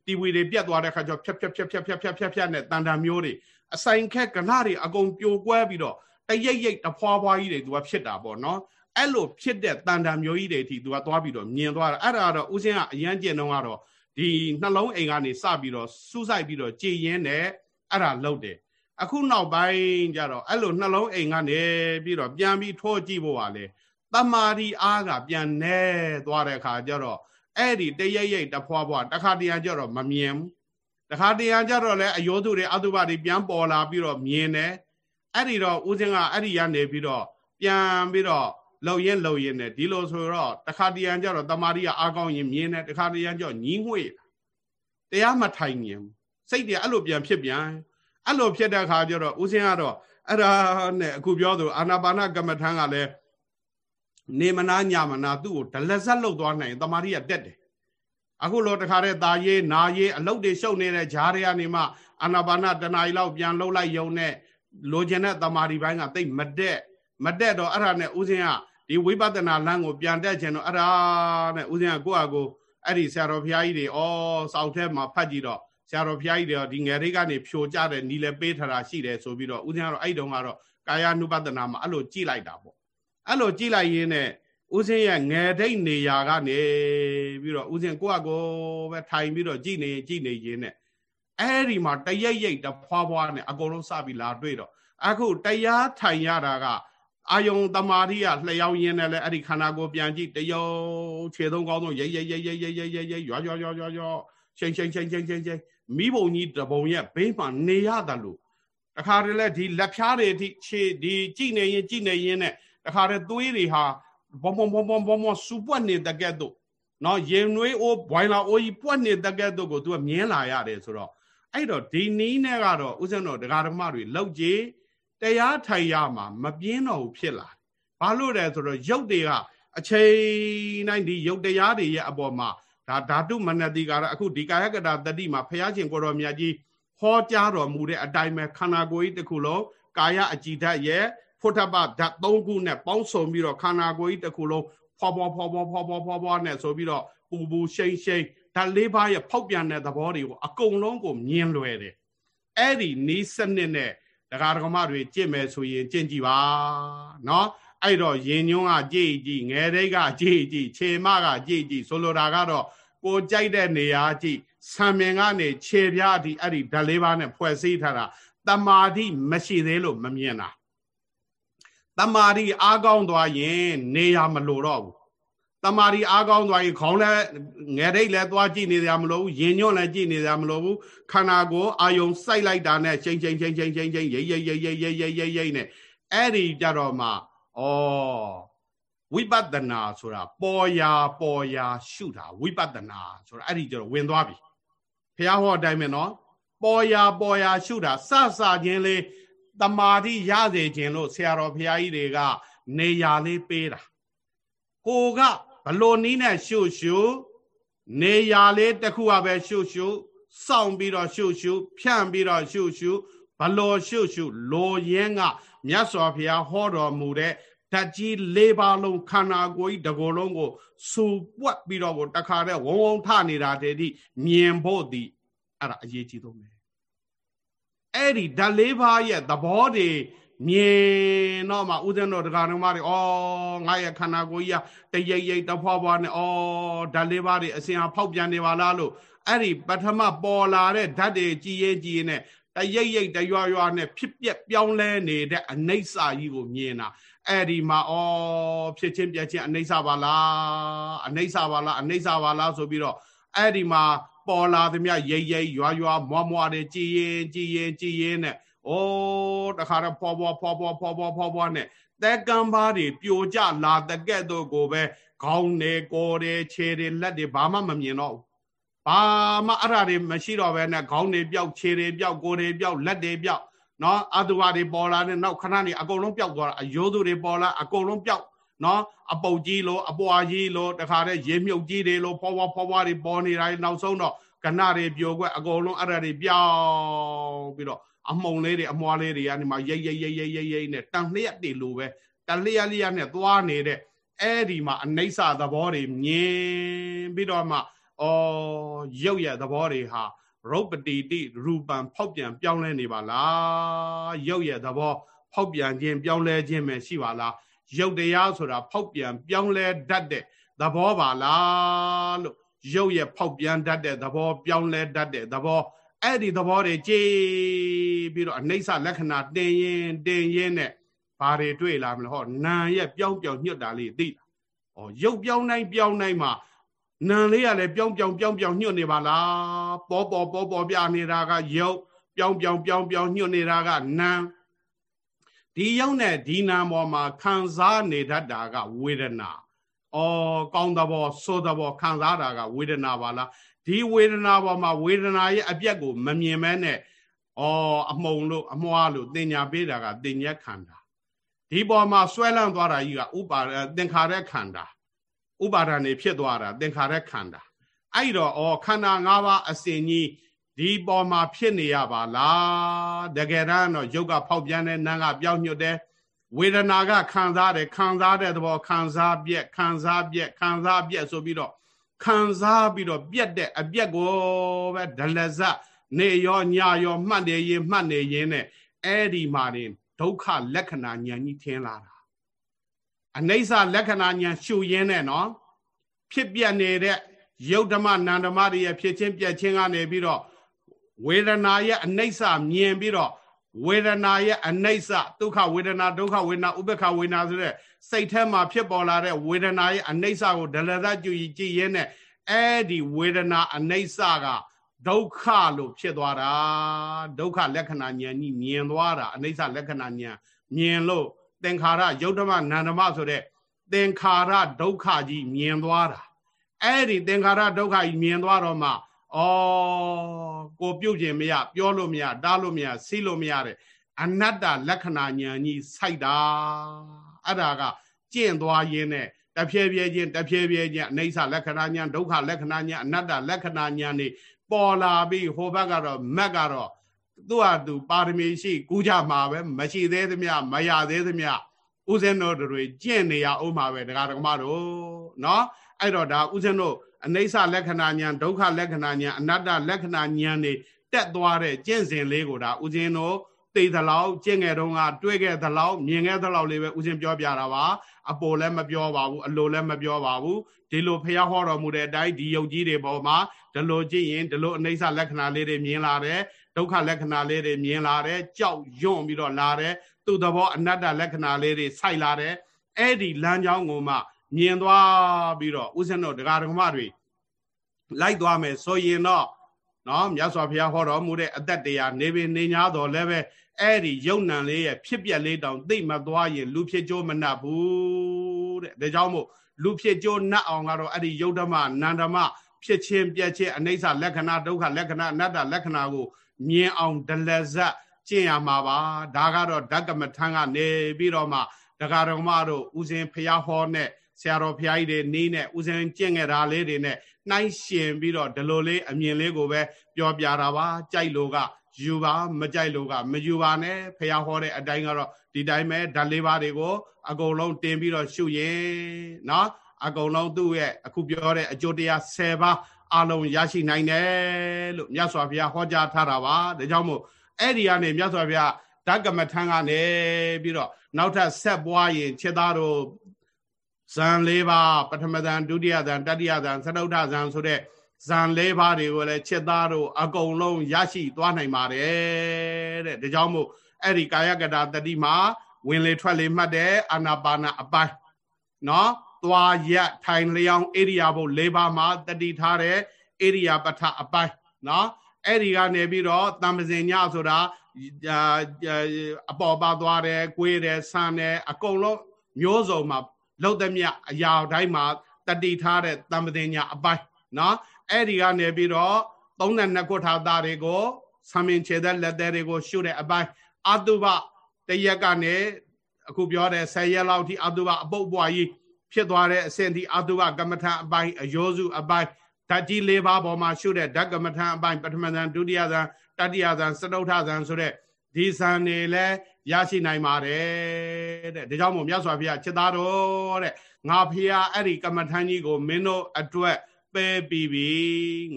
တီဝီတွေပြက်သွားတဲ့ခါကျတော့ဖြတ်ဖြတ်ဖြတ်ဖြတ်ဖြတ်ဖြတ်ဖြတ်ဖြတ်နဲ့တန်တန်မျိုးတွေအဆိုင်ခက်ကဏတွေအကုန်ပြိုကွဲပြီးတော့တရိပ်ရိပ်တဖွာဖွာကြီးတွေသူကဖြစ်တာပေါ့နော်အဲ့လိုဖြစ်တဲ့တန်တံမျိုးကြီးတွေအထိသူကသွားပြီးတော့မြင်သွားတာအဲ့ဒါကတော့ဦးစင်းကအရန်ကျင်တော့ကတော့ဒီနှလုံးအိမ်ကနေစပြီးတော့စူးစိုက်ပြီးတော့ကြည်ရင်နဲ့အဲ့ဒါလုပ်တယ်အခုနောက်ပိုင်းကျတော့အဲ့လိုနှလုံးအိမ်ကနေပြီးတော့ပြန်ပြီးထိုးကြည့်ဖို့ပါလေ တမာရီအားကပြန်နေသွားတဲ့အခါကျတော့အဲ့ဒီတရိပ်ရိပ်တဖွာဖွာတခါတရံကျတော့မမြင်ဘူးတခါတရံကျတော့လည်းအယောသူတွေအတုပတွေပြန်ပေါ်လာပြီးတော့မြင်တယ်အဲ့ဒီတော့ဦးစင်းကအဲ့ဒီကနေပြီးတော့ပြန်ပြီးတော့လှုပ်ရင်လှုပ်ရင်နဲ့ဒီလိုဆိုတော့တခါတရံကျတော့တမာရီကအားကောင်းရင်မြင်တယ်တခါတရံကျတော့ညီးငွေ့တရားမထိုင်မြင်စိတ်တွေအဲ့လိုပြန်ဖြစ်ပြန်အဲ့လိုဖြစ်တဲ့အခါကျတော့ဦးစင်းကတော့အဲ့ဒါနဲ့အခုပြောသူအာနာပါနကမ္မထံကလည်း နေမနာညမနာသူ့ကိုဒလဇက်လှုပ်သွားနိုင်တမာရီကတက်တယ်အခုလိုတခါတည်းตาရေးနာရေးအလုတ်တွေရှုပ်နေတဲ့ဂျားတွေကနေမှအာနာပါနတဏှာကြီးလောက်ပြန်လှုပ်လိုက်ယုံနဲ့လိုချင်တဲ့တမာရီပိုင်းကတိတ်မတက်မတက်တော့အဲ့ဒါနဲ့ဦးစင်းကဒီဝိပဿနာလမ်းကိုပြန်တက်ခြင်းတော့အဲ့ဒါနဲ့ဦးဇင်းကကိုယ့်အကိုအဲ့ဒီဆရာတော်ဘုရားကြီးတွေဩစောက်ထဲမှာဖတ်ကြည့်တော့ဆရာတော်ဘုရားကြီးတွေဒီငယ်လေးကနေဖြိုကြတဲ့နီလည်းပေးထတာရှိတယ်ဆိုပြီးတော့ဦးဇင်းကတော့အဲ့တုန်းကတော့ကာယ ानु ပဒနာမှာအဲ့လိုကြည့်လိုက်တာပေါ့ အဲ့လိုကြည့်လိုက်ရင်းနဲ့ဦးဇင်းရဲ့ငယ်ဒိတ်နေရာကနေပြီးတော့ဦးဇင်းကိုယ့်အကိုပဲထိုင်ပြီးတော့ကြည့်နေကြည့်နေရင်းနဲ့အဲ့ဒီမှာတရိပ်ရိပ်တဖွာဖွာနဲ့အကုန်လုံးစပြီးလာတွေ့တော့အခုတရားထိုင်ရတာကအာယုံတမာတိကလျှောက်ရင်းနဲ့လဲအဲ့ဒီခန္ဓာကိုယ်ပြန်ကြည့်တယောခြေသုံးကောင်းဆုံးရိတ်ရိတ်ရိတ်ရိတ်ရိတ်ရိတ်ရိတ်ရိတ်ရွာရွာရွာရွာရွာချိန်ချိန်ချိန်ချိန်ချိန်ချိန်မိဘုံကြီးတပုံရဲ့ဘေးမှာနေရတယ်လို့တတခါတည်းလဲဒီလက်ဖြားတွေအထိခြေဒီကြည်နေရင်ကြည်နေရင်နဲ့ တခါတည်းသွေးတွေဟာဘုံဘုံဘုံဘုံဘုံဘုံစူပွက်နေတဲ့ကဲ့သို့နော်ရင်နွေးအိုးဘွိုင်လာအိုးကြီးပွက်နေတဲ့ကဲ့သို့ကို तू ကမြင်လာရတယ်ဆိုတော့အဲ့တော့ဒီနီးနဲ့ကတော့ဥစဉ်တော့ဒကာဓမ္မတွေလောက်ကြီးတရားထိုင်ရမှာမပြင်းတော့ဘူးဖြစ်လာဘာလို့လဲဆိုတော့ရုပ်တွေကအချိန်တိုင်းဒီရုပ်တရားတွေရဲ့အပေါ်မှာဒါဓာတုမနတိကတော့အခုဒီကာယကတာတတိမှာဖះရှင်ကိုတော်မြတ်ကြီးဟောကြားတော်မူတဲ့အတိုင်းပဲခန္ဓာကိုယ်ကြီးတစ်ခုလုံးကာယအကြည်ဓာတ်ရဲ့ ဖုထပဓာတ်၃ခုနဲ့ပေါင်းစုံပြီးတော့ခန္ဓာကိုယ်ကြီးတစ်ခုလုံးဖွာဖွာဖွာဖွာဖွာဖွာဖွာဖွာနဲ့ဆိုပြီးတော့ပူပူရှိန်ရှိန်ဓာတ်လေးပါးရဲ့ဖောက်ပြန်တဲ့သဘောတွေကိုအကုန်လုံးကိုမြင်လွယ်တယ်အဲ့ဒီနီးစနစ်နဲ့ဒကာဒကမတွေကြင့်မယ်ဆိုရင်ကြင့်ကြည့်ပါနော်အဲ့တော့ရင်ညွန်းကကြည့်ကြည့်ငယ်တိတ်ကကြည့်ကြည့်ခြေမကကြည့်ကြည့်ဆိုလိုတာကတော့ကိုကြိုက်တဲ့နေရာကြည့်ဆံမင်ကနေခြေပြားအထိအဲ့ဒီဓာတ်လေးပါးနဲ့ဖွဲ့စည်းထားတာတမာတိမရှိသေးလို့မမြင်တာ တမာတိအားကောင်းသွားရင်နေရာမလိုတော့ဘူးတမာရီအားကောင်းသွားရင်ခေါင်းလဲငယ်ရိတ်လဲသွားကြည့်နေကြမလို့ဘူးရင်ညွန့်လဲကြည့်နေကြမလို့ဘူးခန္ဓာကိုယ်အာယုံစိုက်လိုက်တာနဲ့ချိန်ချိန်ချိန်ချိန်ချိန်ချိန်ရိတ်ရိတ်ရိတ်ရိတ်ရိတ်ရိတ်ရိတ်ရိတ်နဲ့အဲ့ဒီကြတော့မှဩဝိပဿနာဆိုတာပေါ်ရာပေါ်ရာရှုတာဝိပဿနာဆိုတာအဲ့ဒီကျတော့ဝင်သွားပြီဘုရားဟောအတိုင်းပဲနော်ပေါ်ရာပေါ်ရာရှုတာစစချင်းလေး တမာတိရစေခြင်းလို့ဆရာတော်ဘုရားကြီးတွေကနေရာလေးပေးတာကိုကဘလို့နီးနဲ့ရှုရှုနေရာလေးတစ်ခုကပဲရှုရှုစောင့်ပြီးတော့ရှုရှုဖြန့်ပြီးတော့ရှုရှုဘလို့ရှုရှုလိုရင်းကမြတ်စွာဘုရားဟောတော်မူတဲ့ဓာတ်ကြီး၄ပါးလုံးခန္ဓာကိုယ်ကြီးတကိုယ်လုံးကိုစူပွက်ပြီးတော့ကိုတခါတည်းဝုံဝုံထနေတာတည်းဒီမြင်ဖို့ဒီအဲ့ဒါအရေးကြီးဆုံးပဲ အဲ့ဒီဓာတ်၄ပါးရဲ့သဘောတွေမြင်တော့မှဥဒ္ဒနောတရားတော်မတွေဩငါရဲ့ခန္ဓာကိုယ်ကြီးကတရိပ်ရိပ်တဖွာဖွာနဲ့ဩဓာတ်လေးပါးတွေအစင်ဟာဖောက်ပြန်နေပါလားလို့အဲ့ဒီပထမပေါ်လာတဲ့ဓာတ်တွေကြည်ရင်ကြည်ရင်နဲ့တရိပ်ရိပ်တရွရွနဲ့ဖြစ်ပျက်ပြောင်းလဲနေတဲ့အနိစ္စကြီးကိုမြင်တာအဲ့ဒီမှာဩဖြစ်ချင်းပြက်ချင်းအနိစ္စပါလားအနိစ္စပါလားအနိစ္စပါလားဆိုပြီးတော့အဲ့ဒီမှာ ပေါ်လာသမျှရိပ်ရိပ်ရွရွမွားမွားတွေကြည်ရင်ကြည်ရင်ကြည်ရင်နဲ့အိုးတခါတော့ဖွာဖွာဖွာဖွာဖွာဖွာဖွာဖွာနဲ့သက်ကံပါးတွေပြိုကျလာတကဲ့သို့ကိုပဲခေါင်းတွေကိုယ်တွေခြေတွေလက်တွေဘာမှမမြင်တော့ဘူးဘာမှအဲ့ဒါတွေမရှိတော့ဘဲနဲ့ခေါင်းတွေပျောက်ခြေတွေပျောက်ကိုယ်တွေပျောက်လက်တွေပျောက်နော်အတုဝါတွေပေါ်လာတဲ့နောက်ခဏနေအကုန်လုံးပျောက်သွားတာအယိုးသူတွေပေါ်လာအကုန်လုံးပျောက် နော်အပုတ်ကြီးလို့အပွားကြီးလို့တခါတည်းရေမြုပ်ကြီးတွေလို့ဖွာဖွာဖွာဖွာတွေပေါ်နေတာနောက်ဆုံးတော့ကဏတွေပြိုကွက်အကုန်လုံးအဲ့ဒါတွေပြောင်းပြီးတော့အမှုံလေးတွေအမွားလေးတွေကနေမှရိတ်ရိတ်ရိတ်ရိတ်ရိတ်ရိတ်နဲ့တန်လျက်တွေလိုပဲတလျက်လျက်နဲ့သွားနေတဲ့အဲ့ဒီမှာအနိစ္စသဘောတွေမြင်ပြီးတော့မှအော်ရုပ်ရဲ့သဘောတွေဟာရုပ်ပတိတိရူပံဖောက်ပြန်ပြောင်းလဲနေပါလားရုပ်ရဲ့သဘောဖောက်ပြန်ခြင်းပြောင်းလဲခြင်းပဲရှိပါလား ရုပ်တရားဆိုတာဖောက်ပြန်ပြောင်းလဲတတ်တဲ့သဘောပါလားလို့ရုပ်ရဲ့ဖောက်ပြန်တတ်တဲ့သဘောပြောင်းလဲတတ်တဲ့သဘောအဲ့ဒီသဘောတွေကြည်ပြီးတော့အနိစ္စလက္ခဏာတင်ရင်တင်ရင်နဲ့ဘာတွေတွေ့လာမလဲဟောနာရဲ့ပြောင်းပြောင်းညွတ်တာလေးသိတာ။ဩရုပ်ပြောင်းတိုင်းပြောင်းတိုင်းမှာနာလေးကလည်းပြောင်းပြောင်းပြောင်းပြောင်းညွတ်နေပါလား။ပေါ်ပေါ်ပေါ်ပေါ်ပြနေတာကရုပ်ပြောင်းပြောင်းပြောင်းပြောင်းညွတ်နေတာကနာ ဒီရုပ်နဲ့ဒီနာပေါ်မှာခံစားနေတတ်တာကဝေဒနာ။ဩကောင်းသဘောဆိုးသဘောခံစားတာကဝေဒနာပါလား။ဒီဝေဒနာပေါ်မှာဝေဒနာရဲ့အပြက်ကိုမမြင်မဲနဲ့ဩအမှုံလို့အမွှားလို့တင်ညာပေးတာကတင်ညက်ခန္ဓာဒီပေါ်မှာဆွဲလန့်သွားတာကြီးကဥပါသင်္ခါရခန္ဓာဥပါဒာနေဖြစ်သွားတာသင်္ခါရခန္ဓာအဲ့တော့ဩခန္ဓာ၅ပါးအစဉ်ကြီး ဒီပေါ်မှာဖြစ်နေရပါလားတကယ်တမ်းတော့ယုတ်ကဖောက်ပြန်တဲ့နာကပြောင်းညွတ်တယ်ဝေဒနာကခံစားတယ်ခံစားတဲ့သဘောခံစားပြက်ခံစားပြက်ခံစားပြက်ဆိုပြီးတော့ခံစားပြီးတော့ပြက်တဲ့အပြက်ကိုပဲဒလဇနေရောညရောမှတ်နေရင်မှတ်နေရင်နဲ့အဲ့ဒီမှာတင်ဒုက္ခလက္ခဏာဉာဏ်ကြီးထင်လာတာအနိစ္စလက္ခဏာဉာဏ်ရှုရင်းနဲ့နော်ဖြစ်ပြနေတဲ့ယုတ်ဓမ္မနန္ဓမတွေရဲ့ဖြစ်ချင်းပြက်ချင်းကနေပြီးတော့ ဝေဒနာရဲ့အနိစ္စမြင်ပြီးတော့ဝေဒနာရဲ့အနိစ္စဒုက္ခဝေဒနာဒုက္ခဝေဒနာဥပ္ပခဝေဒနာဆိုတဲ့စိတ်ထဲမှာဖြစ်ပေါ်လာတဲ့ဝေဒနာရဲ့အနိစ္စကိုဒလဒကြည့်ကြည့်ရင်းနဲ့အဲ့ဒီဝေဒနာအနိစ္စကဒုက္ခလို့ဖြစ်သွားတာဒုက္ခလက္ခဏာဉာဏ်ကြီးမြင်သွားတာအနိစ္စလက္ခဏာဉာဏ်မြင်လို့သင်္ခါရယုတ်ဓမ္မနန္ဓမဆိုတဲ့သင်္ခါရဒုက္ခကြီးမြင်သွားတာအဲ့ဒီသင်္ခါရဒုက္ခကြီးမြင်သွားတော့မှဩ ကိုပြုတ်ခြင်းမရပြောလို့မရတားလို့မရစီးလို့မရတဲ့အနတ္တလက္ခဏာဉာဏ်ကြီးစိုက်တာအဲ့ဒါကကျင့်သွားရင်းနဲ့တဖြည်းဖြည်းချင်းတဖြည်းဖြည်းချင်းအိဋ္ဌလက္ခဏာဉာဏ်ဒုက္ခလက္ခဏာဉာဏ်အနတ္တလက္ခဏာဉာဏ်နေပေါ်လာပြီးဟိုဘက်ကတော့မက်ကတော့သူ့ဟာသူပါရမီရှိကူးကြမှာပဲမရှိသေးသမျှမရသေးသမျှဥစဉ်တော်တွေကျင့်နေရအောင်မှာပဲဒကာဒကမတို့နော်အဲ့တော့ဒါဥစဉ်တို့ အနိစ္စလက္ခဏာဉာဏ်ဒုက္ခလက္ခဏာဉာဏ်အနတ္တလက္ခဏာဉာဏ်နေတက်သွားတဲ့ကျင့်စဉ်လေးကိုဒါဥစဉ်တို့သိသလောက်ကျင့်ငယ်တုန်းကတွေ့ခဲ့သလောက်မြင်ခဲ့သလောက်လေးပဲဥစဉ်ပြောပြတာပါအပေါ်လည်းမပြောပါဘူးအလိုလည်းမပြောပါဘူးဒီလိုဖះဟောတော်မူတဲ့အတိုင်းဒီယုတ်ကြီးတွေပေါ်မှာဒီလိုကြည့်ရင်ဒီလိုအနိစ္စလက္ခဏာလေးတွေမြင်လာတယ်ဒုက္ခလက္ခဏာလေးတွေမြင်လာတယ်ကြောက်ရွံ့ပြီးတော့လာတယ်သူ့သဘောအနတ္တလက္ခဏာလေးတွေစိုက်လာတယ်အဲ့ဒီလမ်းကြောင်းကိုမှ မြင်သွားပြီးတော့ဥစဉ်တော်ဒကာဒကမတွေလိုက်သွားမယ်ဆိုရင်တော့နော်မြတ်စွာဘုရားဟောတော်မူတဲ့အသက်တရားနေပင်နေညာတော်လည်းပဲအဲ့ဒီယုံနံလေးရဲ့ဖြစ်ပြက်လေးတောင်သိမသွားရင်လူဖြစ်ကြိုးမနှက်ဘူးတဲ့ဒါကြောင့်မို့လူဖြစ်ကြိုးနှက်အောင်ကတော့အဲ့ဒီယုတ်ဓမ္မနန္ဓမဖြစ်ခြင်းပြက်ခြင်းအနိစ္စလက္ခဏာဒုက္ခလက္ခဏာအနတ္တလက္ခဏာကိုမြင်အောင်ဒလဇတ်ကျင့်ရမှာပါဒါကတော့ဓကမထံကနေပြီးတော့မှဒကာတော်မတို့ဥစဉ်ဖျားဟောနဲ့ ဆရာတော်ဖျားကြီးတွေနီးနဲ့ဥစဉ်ကျင့်ခဲ့တာလေးတွေနဲ့နှိုင်းရှင်ပြီးတော့ဒီလိုလေးအမြင်လေးကိုပဲပြောပြတာပါကြိုက်လို့ကယူပါမကြိုက်လို့ကမယူပါနဲ့ဖះဟောတဲ့အတိုင်းကတော့ဒီတိုင်းပဲဓာတ်လေးပါးတွေကိုအကုန်လုံးတင်ပြီးတော့ရှုရင်နော်အကုန်လုံးသူ့ရဲ့အခုပြောတဲ့အကျိုးတရား10ပါးအလုံးရရှိနိုင်တယ်လို့မြတ်စွာဘုရားဟောကြားထားတာပါဒါကြောင့်မို့အဲ့ဒီကနေမြတ်စွာဘုရားဓကမထံကနေပြီးတော့နောက်ထပ်ဆက်ပွားရင်ခြေသားတို့ ဇန်၄ပါးပထမဇန်ဒုတိယဇန်တတိယဇန်သတုဋ္ဌဇန်ဆိုတဲ့ဇန်၄ပါးတွေကိုလည်းခြေသားတို့အကုန်လုံးရရှိသွားနိုင်ပါတယ်တဲ့ဒါကြောင့်မို့အဲ့ဒီကာယကတာတတိမှာဝင်လေထွက်လေမှတ်တယ်အာနာပါနာအပိုင်းနော်သွားရက်ထိုင်လျောင်းဧရိယာဘုတ်၄ပါးမှာတတိထားတဲ့ဧရိယာပဋ္ဌအပိုင်းနော်အဲ့ဒီကနေပြီးတော့တံပစင်ညဆိုတာအပေါ်ပါသွားတယ်၊ကွေးတယ်၊ဆန်းတယ်အကုန်လုံးမျိုးစုံမှာ လောက်သမျှအရာတိုင်းမှာတတိထားတဲ့တံပစင်ညအပိုင်းနော်အဲ့ဒီကနေပြီးတော့32ခုထာသားတွေကိုဆံမင်ခြေသက်လက်သေးတွေကိုရှုတဲ့အပိုင်းအတုပတရက်ကနေအခုပြောတဲ့10ရက်လောက်ထိအတုပအပုပ်ပွားကြီးဖြစ်သွားတဲ့အဆင့်ဒီအတုပကမ္မထအပိုင်းအယောစုအပိုင်းဓာတ်ကြီး၄ပါးပေါ်မှာရှုတဲ့ဓာတ်ကမ္မထအပိုင်းပထမဇန်ဒုတိယဇန်တတိယဇန်စတုထဇန်ဆိုတဲ့ဒီဇန်နေလဲ ရရှိနိုင်ပါတယ်တဲ့ဒါကြောင့်မို့မြတ်စွာဘုရားจิตသားတော်တဲ့ငါဖះအဲ့ဒီကမ္မထန်ကြီးကိုမင်းတို့အတွက်ပဲပြီးပြီ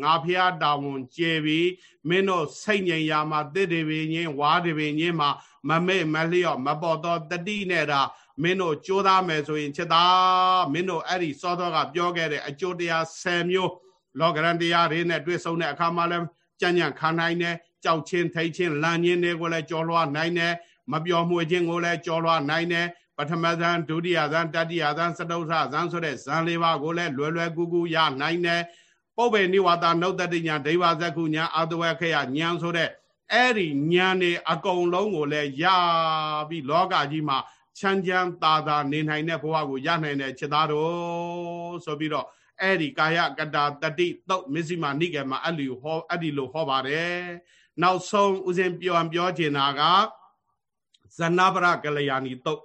ငါဖះတာဝန်ကျေပြီမင်းတို့စိတ်ငြိမ်ရာမှာတစ်တွေပင်ချင်းဝါးတွေပင်ချင်းမှာမမေ့မလျော့မပေါ်တော့တတိနဲ့တာမင်းတို့ကြိုးစားမယ်ဆိုရင်ချက်သားမင်းတို့အဲ့ဒီစောတော်ကပြောခဲ့တဲ့အကျိုးတရား10မျိုးလောကရန်တရားတွေနဲ့တွေ့ဆုံတဲ့အခါမှာလည်းကြံ့ကြံ့ခံနိုင်တယ်ကြောက်ချင်းထိတ်ချင်းလန့်ချင်းတွေကိုလည်းကြော်လွှားနိုင်တယ် မပြောမှုခြင်းကိုလည်းကြော်လွှားနိုင်တယ်ပထမဇန်ဒုတိယဇန်တတိယဇန်စတုထဇန်ဆိုတဲ့ဇန်လေးပါးကိုလည်းလွယ်လွယ်ကူကူရနိုင်တယ်ပုပ္ပေနိဝါဒနုတ်တတိညာဒိဗ္ဗဇက္ခုညာအာတဝခေယညာဆိုတဲ့အဲ့ဒီညာနေအကုန်လုံးကိုလည်းရပြီးလောကကြီးမှာချမ်းချမ်းသာသာနေနိုင်တဲ့ဘဝကိုရနိုင်တဲ့ခြေသားတော်ဆိုပြီးတော့အဲ့ဒီကာယကတာတတိတုတ်မစ္စည်းမနိကေမှာအဲ့ဒီဟောအဲ့ဒီလိုဟောပါတယ်နောက်ဆုံးဥစဉ်ပြောံပြောချင်တာက ဇဏပရကလျာဏီတုတ်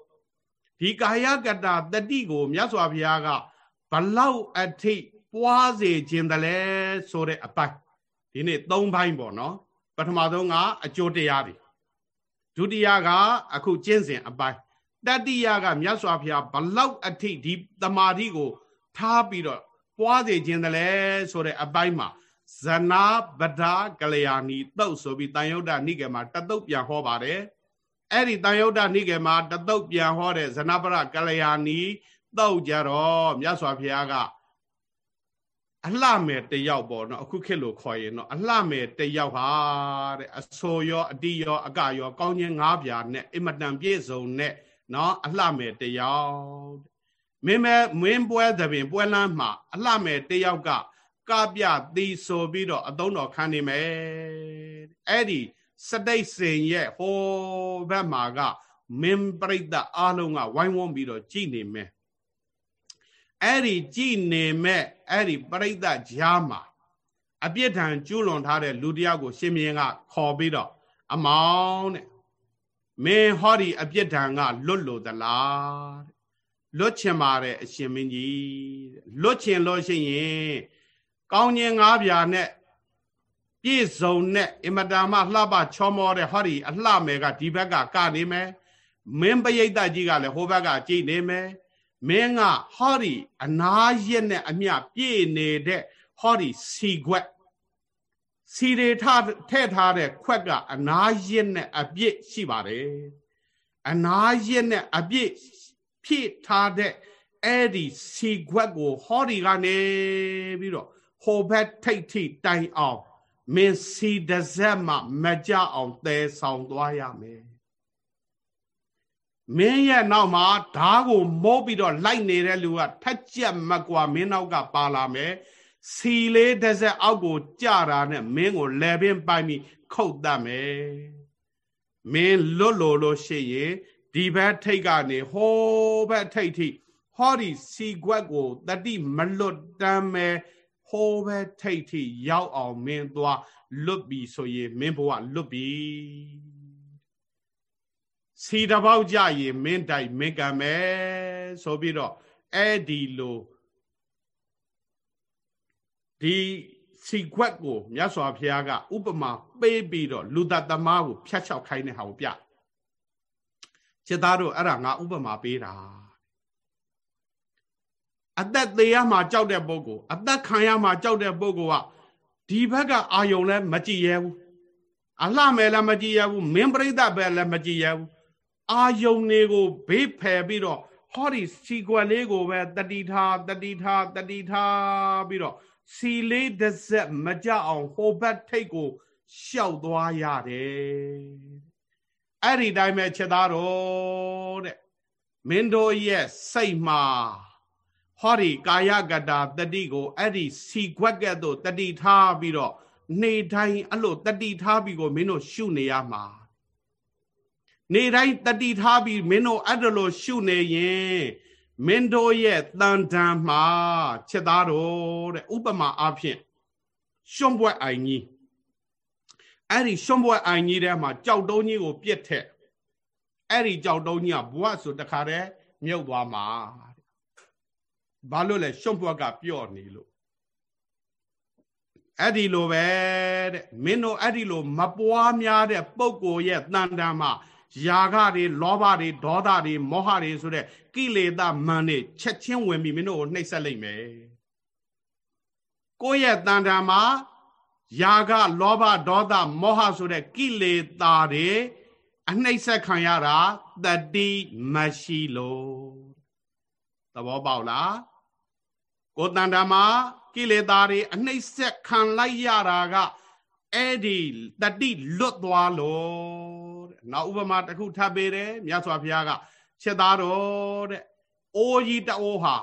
ဒီကာယကတာတတိကိုမြတ်စွာဘုရားကဘလောက်အထိပွားစေခြင်းတလဲဆိုတဲ့အပိုင်းဒီနေ့၃ဘိုင်းပေါ့နော် ပထမဆုံးကအကျိုးတရားတွေဒုတိယကအခုကျင့်စဉ်အပိုင်းတတိယကမြတ်စွာဘုရားဘလောက်အထိဒီတမာတိကို ထားပြီးတော့ပွားစေခြင်းတလဲဆိုတဲ့အပိုင်းမှာဇနာဗဒကလျာဏီတုတ်ဆိုပြီးတန်ယုဒ္ဓနိကေမှာတတုတ်ပြန်ဟောပါတယ် အဲ့ဒီတန်ယုဒ္ဓနိကေမှာတတုတ်ပြန်ဟောတဲ့ဇနာပရကလျာဏီတုတ်ကြတော့မြတ်စွာဘုရားကအလှမယ်တယောက်ပေါ့နော်အခုခေတ်လို့ခေါ်ရင်တော့အလှမယ်တယောက်ဟာတဲ့အဆိုရောအတိရောအကရောကောင်းခြင်း၅ပြာနဲ့အင်မတန်ပြည့်စုံတဲ့နော်အလှမယ်တယောက်မင်းမဲမင်းပွဲသဘင်ပွဲလမ်းမှာအလှမယ်တယောက်ကကပြသည်ဆိုပြီးတော့အသုံးတော်ခံနေမယ်အဲ့ဒီ စတိတ်စင်ရဲ့ဟိုဘက်မှာကမင်းပရိသတ်အားလုံးကဝိုင်းဝန်းပြီးတော့ကြည်နေမယ်အဲ့ဒီကြည်နေမဲ့အဲ့ဒီပရိသတ်ကြားမှာအပြစ်ဒဏ်ကျူးလွန်ထားတဲ့လူတယောက်ကို ရှင်မင်းကခေါ်ပြီးတော့အမောင်းတဲ့မင်းဟောဒီအပြစ်ဒဏ်ကလွတ်လို့သလားတဲ့လွတ်ချင်ပါတယ်အရှင်မင်းကြီးလွတ်ချင်လို့ရှိရင်ကောင်းခြင်းငါးပြာနဲ့ ပြည့်စုံနဲ့အမတာမလှပချောမောတဲ့ဟောဒီအလှမယ်ကဒီဘက်ကကနေမယ်မင်းပရိသတ်ကြီးကလည်းဟိုဘက်ကကြည်နေမယ်မင်းကဟောဒီအနာရက်နဲ့အမျှပြည့်နေတဲ့ဟောဒီစီခွက်စီတွေထထဲ့ထားတဲ့ခွက်ကအနာရက်နဲ့အပြည့်ရှိပါတယ်အနာရက်နဲ့အပြည့်ဖြည့်ထားတဲ့အဲ့ဒီစီခွက်ကိုဟောဒီကနေပြီးတော့ဟိုဘက်ထိတ်ထိတိုင်အောင် မင်းစီတဇက်မှမကြအောင်သဲဆောင်သွားရမယ်မင်းရဲ့နောက်မှာဓားကိုမိုးပြီးတော့လိုက်နေတဲ့လူကထက်ကြက်မကွာမင်းနောက်ကပါလာမယ်စီလေးတစ်စက်အောက်ကိုကြတာနဲ့မင်းကိုလဲပင်ပိုင်ပြီးခုတ်တတ်မယ်မင်းလွတ်လို့လို့ရှိရင်ဒီဘက်ထိတ်ကနေဟိုးဘက်ထိတ်ထိဟောဒီစီကွက်ကိုတတိမလွတ်တမ်းမဲ ဟိုးဘက်ထိတ်ထိရောက်အောင်မင်းသွားလွတ်ပြီဆိုရင်မင်းဘဝလွတ်ပြီစီတပေါက်ကြရင်မင်းတိုက်မင်းကံမယ်ဆိုပြီးတော့အဲ့ဒီလိုဒီစီခွက်ကိုမြတ်စွာဘုရားက ဥပမာပေးပြီးတော့လူသက်သမားကိုဖြတ်ချောက်ခိုင်းတဲ့ဟာကိုပြจิตသားတို့အဲ့ဒါငါဥပမာပေးတာ အသက်သေးရမှာကြောက်တဲ့ပုဂ္ဂိုလ်အသက်ခံရမှာကြောက်တဲ့ပုဂ္ဂိုလ်ကဒီဘက်ကအာယုံလည်းမကြည့်ရဘူးအလှမယ်လည်းမကြည့်ရဘူးမင်းပြိဿပဲလည်းမကြည့်ရဘူးအာယုံတွေကိုဘေးဖယ်ပြီးတော့ဟောဒီစီကွက်လေးကိုပဲတတိထားတတိထားတတိထားပြီးတော့စီလေးတစ်စက်မကြအောင်ဟိုဘက်ထိတ်ကိုရှောက်သွားရတယ်အဲ့ဒီတိုင်းပဲချက်သားတော်တဲ့မင်းတို့ရဲ့စိတ်မှာ ဟောဒီကာယကတာတတိကိုအဲ့ဒီစီခွက်ကဲ့သို့တတိထားပြီးတော့နေတိုင်းအဲ့လိုတတိထားပြီးကိုမင်းတို့ရှုနေရမှာနေတိုင်းတတိထားပြီးမင်းတို့အဲ့ဒါလိုရှုနေရင်မင်းတို့ရဲ့တန်တန်မှာချက်သားတော်တဲ့ဥပမာအားဖြင့်ရှုံးပွဲအိုင်ကြီးအဲ့ဒီရှုံးပွဲအိုင်ကြီးထဲမှာကြောက်တုံးကြီးကိုပြစ်ထက်အဲ့ဒီကြောက်တုံးကြီးကဘဝဆိုတခါတည်းမြုပ်သွားမှာ ဘာလို့လဲရှုံးပွဲကပြော့နေလို့အဲ့ဒီလိုပဲတဲ့မင်းတို့အဲ့ဒီလိုမပွားများတဲ့ပုံကိုရဲ့တန်တန်မှာယာဂတွေလောဘတွေဒေါသတွေမောဟတွေဆိုတဲ့ကိလေသာမန်တွေချက်ချင်းဝင်ပြီးမင်းတို့ကိုနှိပ်စက်လိုက်မယ်ကိုယ့်ရဲ့တန်တန်မှာယာဂလောဘဒေါသမောဟဆိုတဲ့ကိလေသာတွေအနှိပ်စက်ခံရတာတတိမရှိလို့သဘောပေါက်လား ကိုတန်တန်မှာကိလေသာတွေအနှိပ်စက်ခံလိုက်ရတာကအဲ့ဒီတတိလွတ်သွားလို့တဲ့နောက်ဥပမာတစ်ခုထပ်ပေးတယ်မြတ်စွာဘုရားကချက်သားတော်တဲ့အိုးကြီးတအိုးဟာ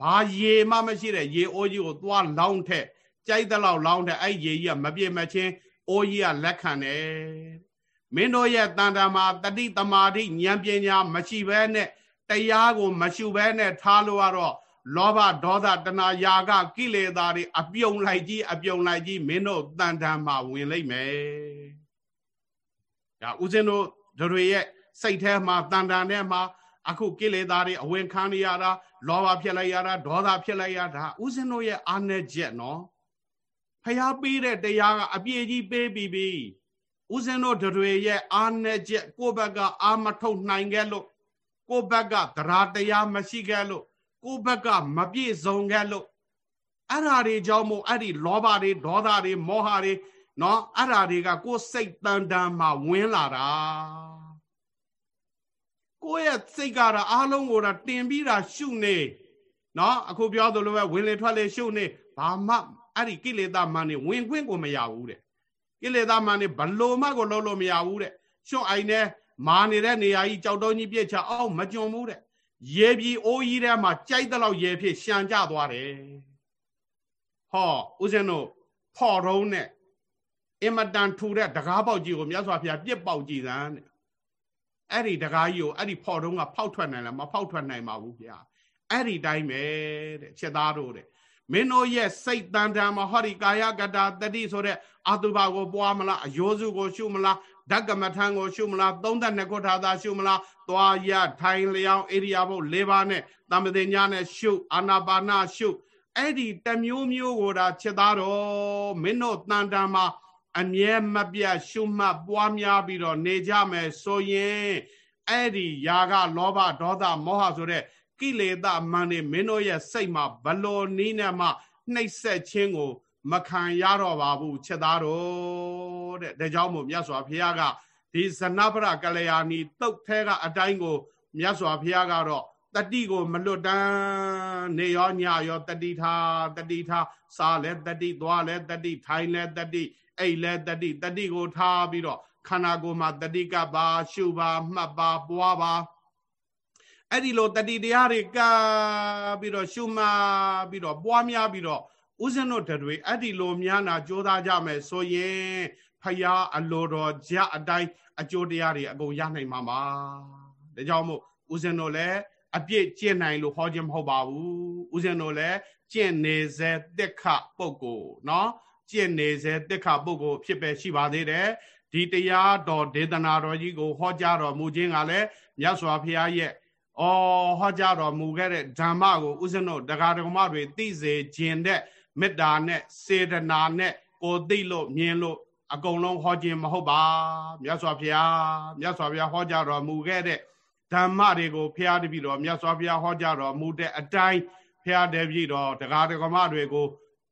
ဘာရေမှမရှိတဲ့ရေအိုးကြီးကိုသွားလောင်းထက်ကြိုက်တဲ့လောက်လောင်းတဲ့အဲ့ရေကြီးကမပြည့်မချင်းအိုးကြီးကလက်ခံတယ်မင်းတို့ရဲ့တန်တမာတတိတမာတိဉာဏ်ပညာမရှိဘဲနဲ့တရားကို မရှုဘဲနဲ့ထားလို့ရတော့ လောဘဒေါသတဏှာယာကကိလေသာတွေအပြုံလိုက်ကြီးအပြုံလိုက်ကြီးမင်းတို့တန်တန်မှာဝင်လိမ့်မယ်ဒါဦးဇင်းတို့တို့ရဲ့စိတ်ထဲမှာတန်တန်ထဲမှာအခုကိလေသာတွေအဝင်ခံနေရတာလောဘဖြစ်လိုက်ရတာဒေါသဖြစ်လိုက်ရတာဦးဇင်းတို့ရဲ့အာနယ်ချက်နော်ဖျားပေးတဲ့တရားကအပြည့်ကြီးပေးပြီးပြီဦးဇင်းတို့တွေရဲ့အာနယ်ချက်ကိုယ့်ဘက်ကအာမထုတ်နိုင်ခဲ့လို့ကိုယ့်ဘက်ကသရာတရားမရှိခဲ့လို့ ကိုယ့်ဘက်ကမပြည့်စုံခဲ့လို့အဲ့ဓာတွေကြောင့်မို့အဲ့ဒီလောဘတွေဒေါသတွေမောဟတွေနော်အဲ့ဓာတွေကကိုယ်စိတ်တန်တန်မှာဝင်လာတာကိုယ့်ရဲ့စိတ်ကတော့အားလုံးကိုတော့တင်ပြီးတာရှုနေနော်အခုပြောသလိုပဲဝင်လေထွက်လေရှုနေဘာမှအဲ့ဒီကိလေသာမှန်နေဝင်ခွင့်ကိုမရဘူးတဲ့ကိလေသာမှန်နေဘလို့မှကိုလုံးလို့မရဘူးတဲ့ရှုံအိုင်နဲ့မာနေတဲ့နေရာကြီးကြောက်တုံးကြီးပြစ်ချအောင်မကြုံဘူးတဲ့ ရေပြီအိုးကြီးထဲမှာကြိုက်တဲ့လောက်ရေဖြစ်ရှံကြသွားတယ်ဟောဦးဇင်းတို့ဖော်တော့နဲ့အင်မတန်ထူတဲ့တကားပေါက်ကြီးကိုမြတ်စွာဘုရားပြစ်ပေါက်ကြည့်သမ်းတဲ့အဲ့ဒီတကားကြီးကိုအဲ့ဒီဖော်တော့ကဖောက်ထွက်နိုင်လားမဖောက်ထွက်နိုင်ပါဘူးဗျာအဲ့ဒီတိုင်းပဲတဲ့ချက်သားတို့တဲ့မင်းတို့ရဲ့စိတ်တန်တန်မဟောဒီကာယကတာတတိဆိုတဲ့အတုပါကိုပွားမလားအယောစုကိုရှုမလား ဓကမထံကိုရှုမလား32ခုထာသာရှုမလားသွားရထိုင်လျောင်းဣရိယာပုတ်၄ပါးနဲ့တမ္ပတိညာနဲ့ရှုအာနာပါနာရှုအဲ့ဒီတမျိုးမျိုးကိုဒါချက်သားတော်မင်းတို့တန်တန်မှာအမြဲမပြတ်ရှုမှတ်ပွားများပြီးတော့နေကြမယ်ဆိုရင်အဲ့ဒီຢာကလောဘဒေါသမောဟဆိုတဲ့ကိလေသာမန်တွေမင်းတို့ရဲ့စိတ်မှာဘလောနီးနဲ့မှနှိပ်စက်ခြင်းကို မခံရတော့ပါဘူးချက်သားတော်တဲ့ဒါကြောင့်မို့မြတ်စွာဘုရားကဒီဇနပရကလျာဏီတုတ်ထဲကအတိုင်းကိုမြတ်စွာဘုရားကတော့တတိကိုမလွတ်တမ်းနေရောညရောတတိထားတတိထားစားလဲတတိသွားလဲတတိထိုင်လဲတတိအိတ်လဲတတိတတိကိုထားပြီးတော့ခန္ဓာကိုယ်မှာတတိကပါရှုပါမှတ်ပါပွားပါအဲ့ဒီလိုတတိတရားတွေကပြီးတော့ရှုမှတ်ပြီးတော့ပွားများပြီးတော့ ဥစဉ်တို့တွေအဲ့ဒီလိုများနာကြိုးစားကြမယ်ဆိုရင်ဖယားအလိုတော်ကြအတိုင်းအကျိုးတရားတွေအကုန်ရနိုင်မှာပါဒါကြောင့်မို့ဥစဉ်တို့လည်းအပြည့်ကျင့်နိုင်လို့ဟောခြင်းမဟုတ်ပါဘူးဥစဉ်တို့လည်းကျင့်နေစေတက်ခပုဂ္ဂိုလ်เนาะကျင့်နေစေတက်ခပုဂ္ဂိုလ်ဖြစ်ပဲရှိပါသေးတယ်ဒီတရားတော်ဒေသနာတော်ကြီးကိုဟောကြားတော်မူခြင်းကလည်းမြတ်စွာဘုရားရဲ့အော်ဟောကြားတော်မူခဲ့တဲ့ဓမ္မကိုဥစဉ်တို့တရားတော်မတွေသိစေခြင်းတဲ့ မေတ္တာနဲ့စေတနာနဲ့ကိုသိလို့မြင်လို့အကုန်လုံးဟောခြင်းမဟုတ်ပါမြတ်စွာဘုရားမြတ်စွာဘုရားဟောကြားတော်မူခဲ့တဲ့ဓမ္မတွေကိုဖျားတပြီတော်မြတ်စွာဘုရားဟောကြားတော်မူတဲ့အတိုင်းဖျားတပြီတော်တရားတော်မတွေကို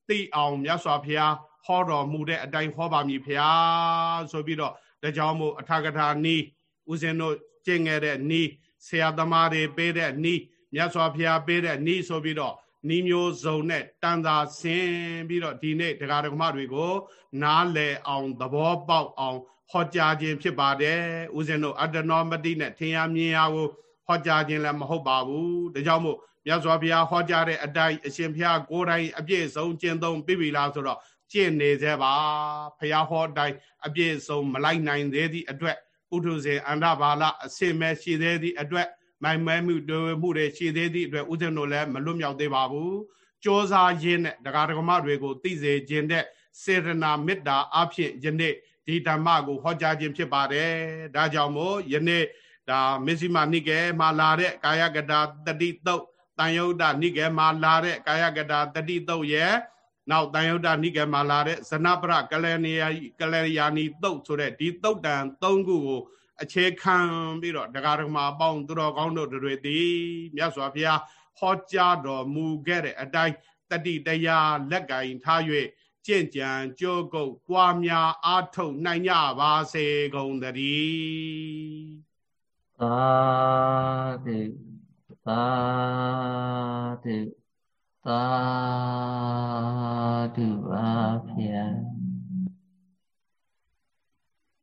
သိအောင်မြတ်စွာဘုရားဟောတော်မူတဲ့အတိုင်းဟောပါမည်ဖျားဆိုပြီးတော့ဒါကြောင့်မို့အထာကထာနီးဦးဇင်းတို့ကျင့်ခဲ့တဲ့နီးဆရာသမားတွေပေးတဲ့နီးမြတ်စွာဘုရားပေးတဲ့နီးဆိုပြီးတော့ နီးမျိုးစုံနဲ့တန်သာဆင်းပြီးတော့ဒီနေ့တရားဓမ္မတွေကို နားလည်အောင်သဘောပေါက်အောင်ဟောကြားခြင်းဖြစ်ပါတယ်ဦးဇင်းတို့အတ္တနောမတိနဲ့ထင်ရမြင်ရကိုဟောကြားခြင်းလည်းမဟုတ်ပါဘူးဒါကြောင့်မို့မြတ်စွာဘုရားဟောကြားတဲ့အတိုင်းအရှင်ဘုရားကိုယ်တိုင်အပြည့်စုံကျင့်သုံးပြပြီလားဆိုတော့ကျင့်နေသေးပါဘုရားဟောတိုင်းအပြည့်စုံမလိုက်နိုင်သေးသည့်အတွက်ဥထုဇေအန္တဘာလအစင်မဲ့ရှိသေးသည့်အတွက် မိုင်မဲမှုတွေမှုတွေရှိသေးသည့်အတွက်ဥစဉ်တို့လည်းမလွတ်မြောက်သေးပါဘူးစ조사ရင်းနဲ့တရားဓမ္မတွေကိုသိစေခြင်းတဲ့စေရနာမေတ္တာအဖြစ်ယနေ့ဒီဓမ္မကိုဟောကြားခြင်းဖြစ်ပါတယ်ဒါကြောင့်မို့ယနေ့ဒါမစ္စည်းမနိကေမှာလာတဲ့ကာယကတာတတိတုတ်တန်ယုတ်တနိကေမှာလာတဲ့ကာယကတာတတိတုတ်ရဲ့နောက်တန်ယုတ်တနိကေမှာလာတဲ့ဇနပရကလနေယကလယာနီတုတ်ဆိုတဲ့ဒီတုတ်တန်၃ခုကို အခြေခံပြီးတော့တရားဓမ္မအပေါင်းသူတော်ကောင်းတို့တွေသည်မြတ်စွာဘုရားဟောကြားတော်မူခဲ့တဲ့အတိုင်းတတိတရားလက်ကင်ထား၍ကြင့်ကြံကြိုးကုပ်ပွားများအားထုတ်နိုင်ကြပါစေကုန်သတည်းသာဓုသာဓုသာဓုပါဗျာ